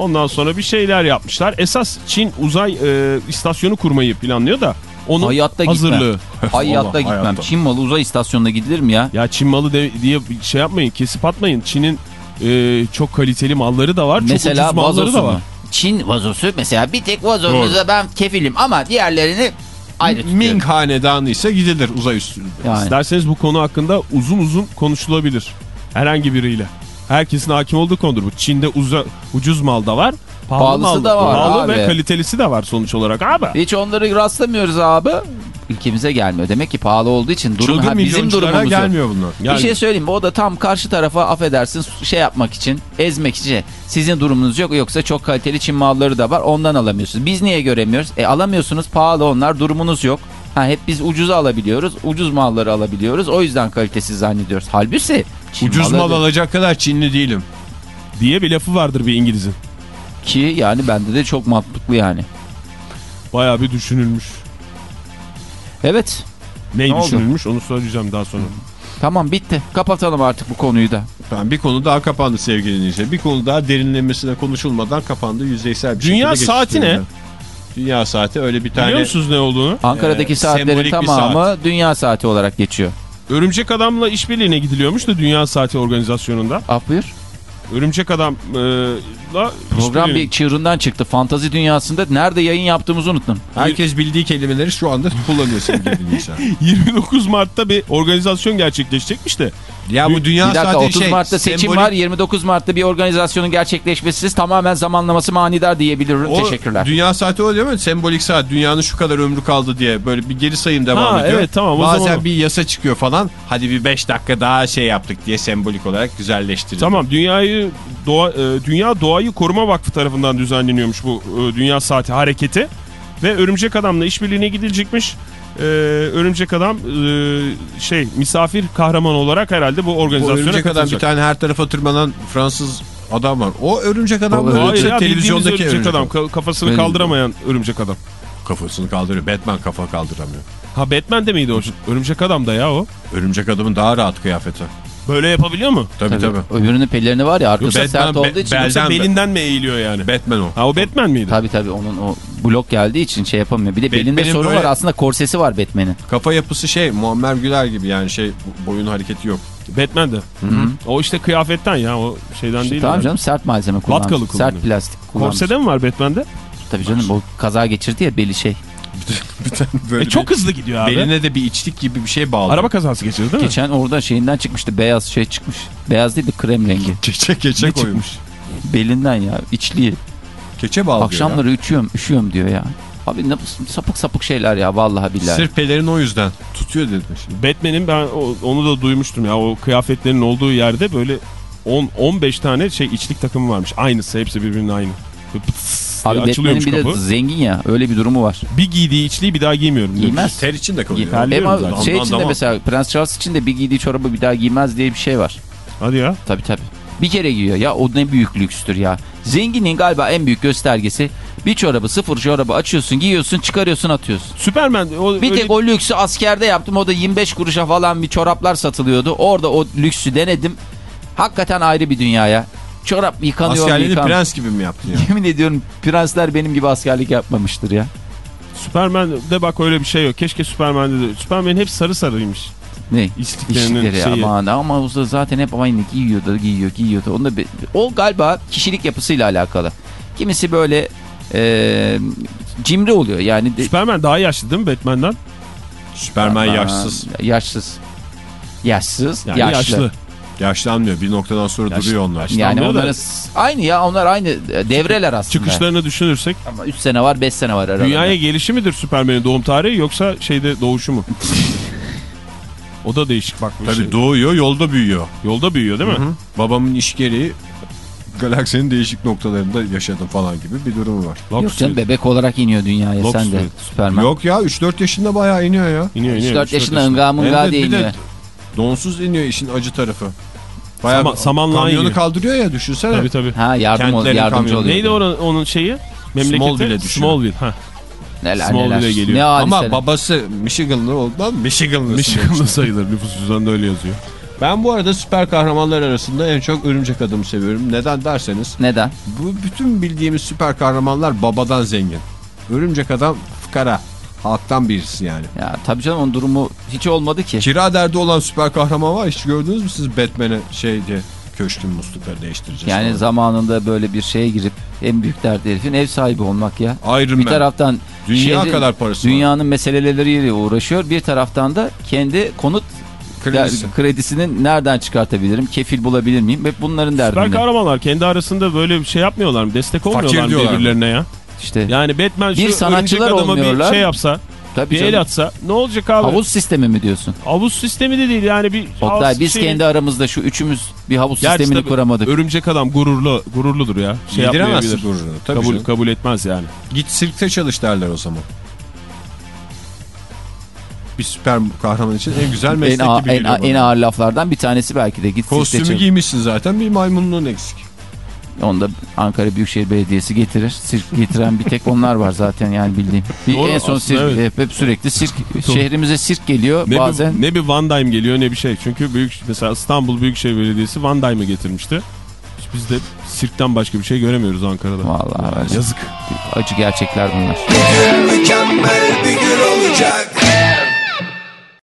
Ondan sonra bir şeyler yapmışlar. Esas Çin uzay e, istasyonu kurmayı planlıyor da onun Hayatta gitmem. hazırlığı. Hayatta Vallahi gitmem. hayatta. Çin malı uzay istasyonuna gidilir mi ya? Ya Çin malı de, diye şey yapmayın, kesip atmayın. Çin'in e, çok kaliteli malları da var, Mesela çok malları da var. mu? Çin vazosu mesela bir tek vazomuza ben kefilim ama diğerlerini ayrı tutuyorum. Ming hanedanı ise gidilir uzay üstünde. Yani. İsterseniz bu konu hakkında uzun uzun konuşulabilir. Herhangi biriyle. Herkesin hakim olduğu konudur bu. Çin'de uza, ucuz mal da var. Pahalı Pahalısı mal, da var Pahalı abi. ve kalitelisi de var sonuç olarak abi. Hiç onları rastlamıyoruz abi. Ülkemize gelmiyor. Demek ki pahalı olduğu için durum ha, bizim durumumuz gelmiyor bunlar. Yani Bir şey söyleyeyim mi? O da tam karşı tarafa affedersin şey yapmak için, ezmek için. Sizin durumunuz yok yoksa çok kaliteli Çin malları da var ondan alamıyorsunuz. Biz niye göremiyoruz? E alamıyorsunuz pahalı onlar durumunuz yok. Ha, hep biz ucuza alabiliyoruz. Ucuz malları alabiliyoruz. O yüzden kalitesiz zannediyoruz. Halbuki Çin Ucuz malı mal alacak kadar Çinli değilim. diye bir lafı vardır bir İngiliz'in. ki yani bende de çok mantıklı yani. Bayağı bir düşünülmüş. Evet. Ne, Ne oldu? düşünülmüş onu söyleyeceğim daha sonra. Tamam bitti. Kapatalım artık bu konuyu da. Tamam, bir konu daha kapandı sevgili dinleyiciler. Bir konu daha derinlemesine konuşulmadan kapandı. Yüzeysel bir Dünya saati ne? Dünya saati öyle bir tane Biliyor musunuz ne olduğunu? Ankara'daki Ee, saatlerin tamamı saat. dünya saati olarak geçiyor. Örümcek Adam'la işbirliğine gidiliyormuş da Dünya Saati Organizasyonu'nda. Ah buyur. Örümcek Adam'la Program işbirliği- bir çığırından çıktı. Fantazi dünyasında nerede yayın yaptığımızı unuttum. Herkes bildiği kelimeleri şu anda kullanıyor sevgili dinleyiciler. 29 Mart'ta bir organizasyon gerçekleşecekmiş de. Ya bu dünya bir dakika saati 30 şey, Mart'ta seçim sembolik- var. 29 Mart'ta bir organizasyonun gerçekleşmesi tamamen zamanlaması manidar diyebilirim. O Teşekkürler. Dünya saati o değil mi? Sembolik saat. Dünyanın şu kadar ömrü kaldı diye böyle bir geri sayım devam Ha, ediyor. evet, tamam, Bazen zaman bir yasa çıkıyor falan. Hadi bir 5 dakika daha şey yaptık diye sembolik olarak güzelleştirildi. Tamam dünyayı doğa, e, Dünya Doğayı Koruma Vakfı tarafından düzenleniyormuş bu e, Dünya Saati hareketi. Ve Örümcek Adam'la işbirliğine gidilecekmiş. E, Örümcek Adam e, şey misafir kahraman olarak herhalde bu Bu organizasyona örümcek adam bir tane her tarafa tırmanan Fransız adam var. O örümcek adam mı? Hayır ya televizyondaki örümcek, adam. Ka- Kafasını Benim- kaldıramayan örümcek adam. Kafasını kaldırıyor. Batman kafa kaldıramıyor. Ha Batman de miydi o? Örümcek adam da ya o. Örümcek adamın daha rahat kıyafeti. Böyle yapabiliyor mu? Tabii tabii. Öbürünün pelerini var ya arkası Yok, sert Batman olduğu be- için. bel- Yoksa Elden be- belinden mi eğiliyor yani? Batman o. Ha o Batman miydi? Tabii tabii onun o blok geldiği için şey yapamıyor. Bir de belinde Batman'in sorun böyle- var aslında korsesi var Batman'in. Kafa yapısı şey Muammer Güler gibi yani şey boyun hareketi yok. Batman de. O işte kıyafetten ya o şeyden değil. tamam yani. canım sert malzeme kullanmış. Vatkalı kullanıyor. Sert plastik kullanmış. Korsede mi var Batman'de? Tabii canım o kaza geçirdi ya beli şey. Bir tane böyle E, çok bir- hızlı gidiyor abi. beline de bir içlik gibi bir şey bağlı. Araba kazası geçirdi değil mi? Geçen orada şeyinden çıkmıştı beyaz şey çıkmış. Beyaz değil de krem rengi. Keçe keçe Ne koymuş. çıkmış? Belinden ya içliği. Keçe bağlıyor Akşamları üşüyorum, üşüyorum diyor ya. Abi ne sapık sapık şeyler ya vallahi ya. billahi. Sırf pelerin o yüzden tutuyor dedim şimdi. Batman'in ben onu da duymuştum ya o kıyafetlerin olduğu yerde böyle 10 15 tane şey içlik takımı varmış. Aynısı hepsi birbirinin aynı. Abi Batman'in bir de zengin ya öyle bir durumu var. Bir giydiği içliği bir daha giymiyorum. diyor. Giymez. Ter için de kalıyor. Terliyorum zaten. şey için de mesela Prens Charles için de bir giydiği çorabı bir daha giymez diye bir şey var. Hadi ya. Tabii tabii. Bir kere giyiyor ya o ne büyük lükstür ya. Zenginin galiba en büyük göstergesi bir çorabı sıfır çorabı açıyorsun giyiyorsun çıkarıyorsun atıyorsun. Superman o Bir öyle- tek o lüksü askerde yaptım o da 25 kuruşa falan bir çoraplar satılıyordu. Orada o lüksü denedim. Hakikaten ayrı bir dünyaya. Çorap yıkanıyor Askerliğini yıkan- prens gibi mi yaptın ya? Yemin ediyorum prensler benim gibi askerlik yapmamıştır ya. Superman'de bak öyle bir şey yok. Keşke Superman'de de. Superman'in hep sarı sarıymış. Ne? İçliklerinin İşleri şeyi. aman ama o da zaten hep aynı giyiyordu giyiyor giyiyordu. Onu da bir- o galiba kişilik yapısıyla alakalı. Kimisi böyle e, cimri oluyor yani. De, Superman daha yaşlı değil mi Batman'dan? Süperman Aa, yaşsız. Yaşsız. Yaşsız, Yani yaşlı. yaşlı. Yaşlanmıyor. Bir noktadan sonra Yaş- duruyor onlar. Yani onların aynı ya onlar aynı e, devreler aslında. Çıkışlarını düşünürsek Ama 3 sene var 5 sene var arada. dünyaya gelişi midir Superman'in doğum tarihi yoksa şeyde doğuşu mu? o da değişik bak. bu Tabii şey. doğuyor yolda büyüyor. Yolda büyüyor değil mi? Hı. Babamın iş gereği galaksinin değişik noktalarında yaşadım falan gibi bir durumu var. Lock Yok canım bebek olarak iniyor dünyaya Lock sen de Street. Süperman. Yok ya 3-4 yaşında bayağı iniyor ya. İniyor, iniyor. 3-4 yaşında ınga mınga diye de iniyor. Donsuz iniyor işin acı tarafı. Bayağı Sama- samanlığa kamyonu iniyor. kaldırıyor ya düşünsene. Tabii tabii. Ha yardım ol, Kentlerin yardımcı kamyonu. oluyor. Neydi onun, onun şeyi? Memleketi? Smallville'e düşüyor. Smallville. Ha. Neler Smallville'e neler. geliyor. Ne Ama hadiseler. babası Michiganlı olduğundan Michiganlı. Michigan'da sayılır. Nüfus cüzdanında öyle yazıyor. Ben bu arada süper kahramanlar arasında en çok Örümcek Adam'ı seviyorum. Neden derseniz Neden? bu bütün bildiğimiz süper kahramanlar babadan zengin. Örümcek Adam fıkara. Halktan birisi yani. Ya tabii canım onun durumu hiç olmadı ki. Kira derdi olan süper kahraman var. Hiç gördünüz mü siz Batman'e şey diye köşkün muslukları değiştireceğiz. Yani falan. zamanında böyle bir şeye girip en büyük derdi herifin ev sahibi olmak ya. Iron Bir Man. taraftan Dünya şeyde- kadar parası var. dünyanın meseleleriyle uğraşıyor. Bir taraftan da kendi konut Kredisi. der- kredisini nereden çıkartabilirim? Kefil bulabilir miyim? Hep bunların Süper derdinde. kahramanlar kendi arasında böyle bir şey yapmıyorlar mı? Destek olmuyorlar mı? birbirlerine ya? İşte Yani Batman şu Bir sanatçılar adama bir olmuyorlar. şey yapsa, tabii bir canım. el atsa ne olacak abi? Havuz sistemi mi diyorsun? Havuz sistemi de değil yani bir Oktay biz şeyi- kendi aramızda şu üçümüz bir havuz Gerçi sistemini tabii kuramadık. Örümcek adam gururlu, gururludur ya. Şey Yediremezsin gururunu. Tabii Kabul, canım. kabul etmez yani. Git sirkte çalış derler o zaman. Bir süper kahraman için en güzel En, meslek ağır, gibi en, geliyor en ağır laflardan bir tanesi belki de git Kostümü giymişsin zaten bir maymunluğun eksik. Onu da Ankara Büyükşehir Belediyesi getirir. Sirk getiren bir tek onlar var zaten yani bildiğim. Bir Doğru, en son sirk, evet. hep, hep sürekli sirk şehrimize sirk geliyor Ne bazen. bir, ne bir Van Dime geliyor ne bir şey. Çünkü büyük mesela İstanbul Büyükşehir Belediyesi Van Dime'ı getirmişti. Biz de sirkten başka bir şey göremiyoruz Ankara'da. Vallahi Yazık. acı gerçekler bunlar. Mükemmel bir gün olacak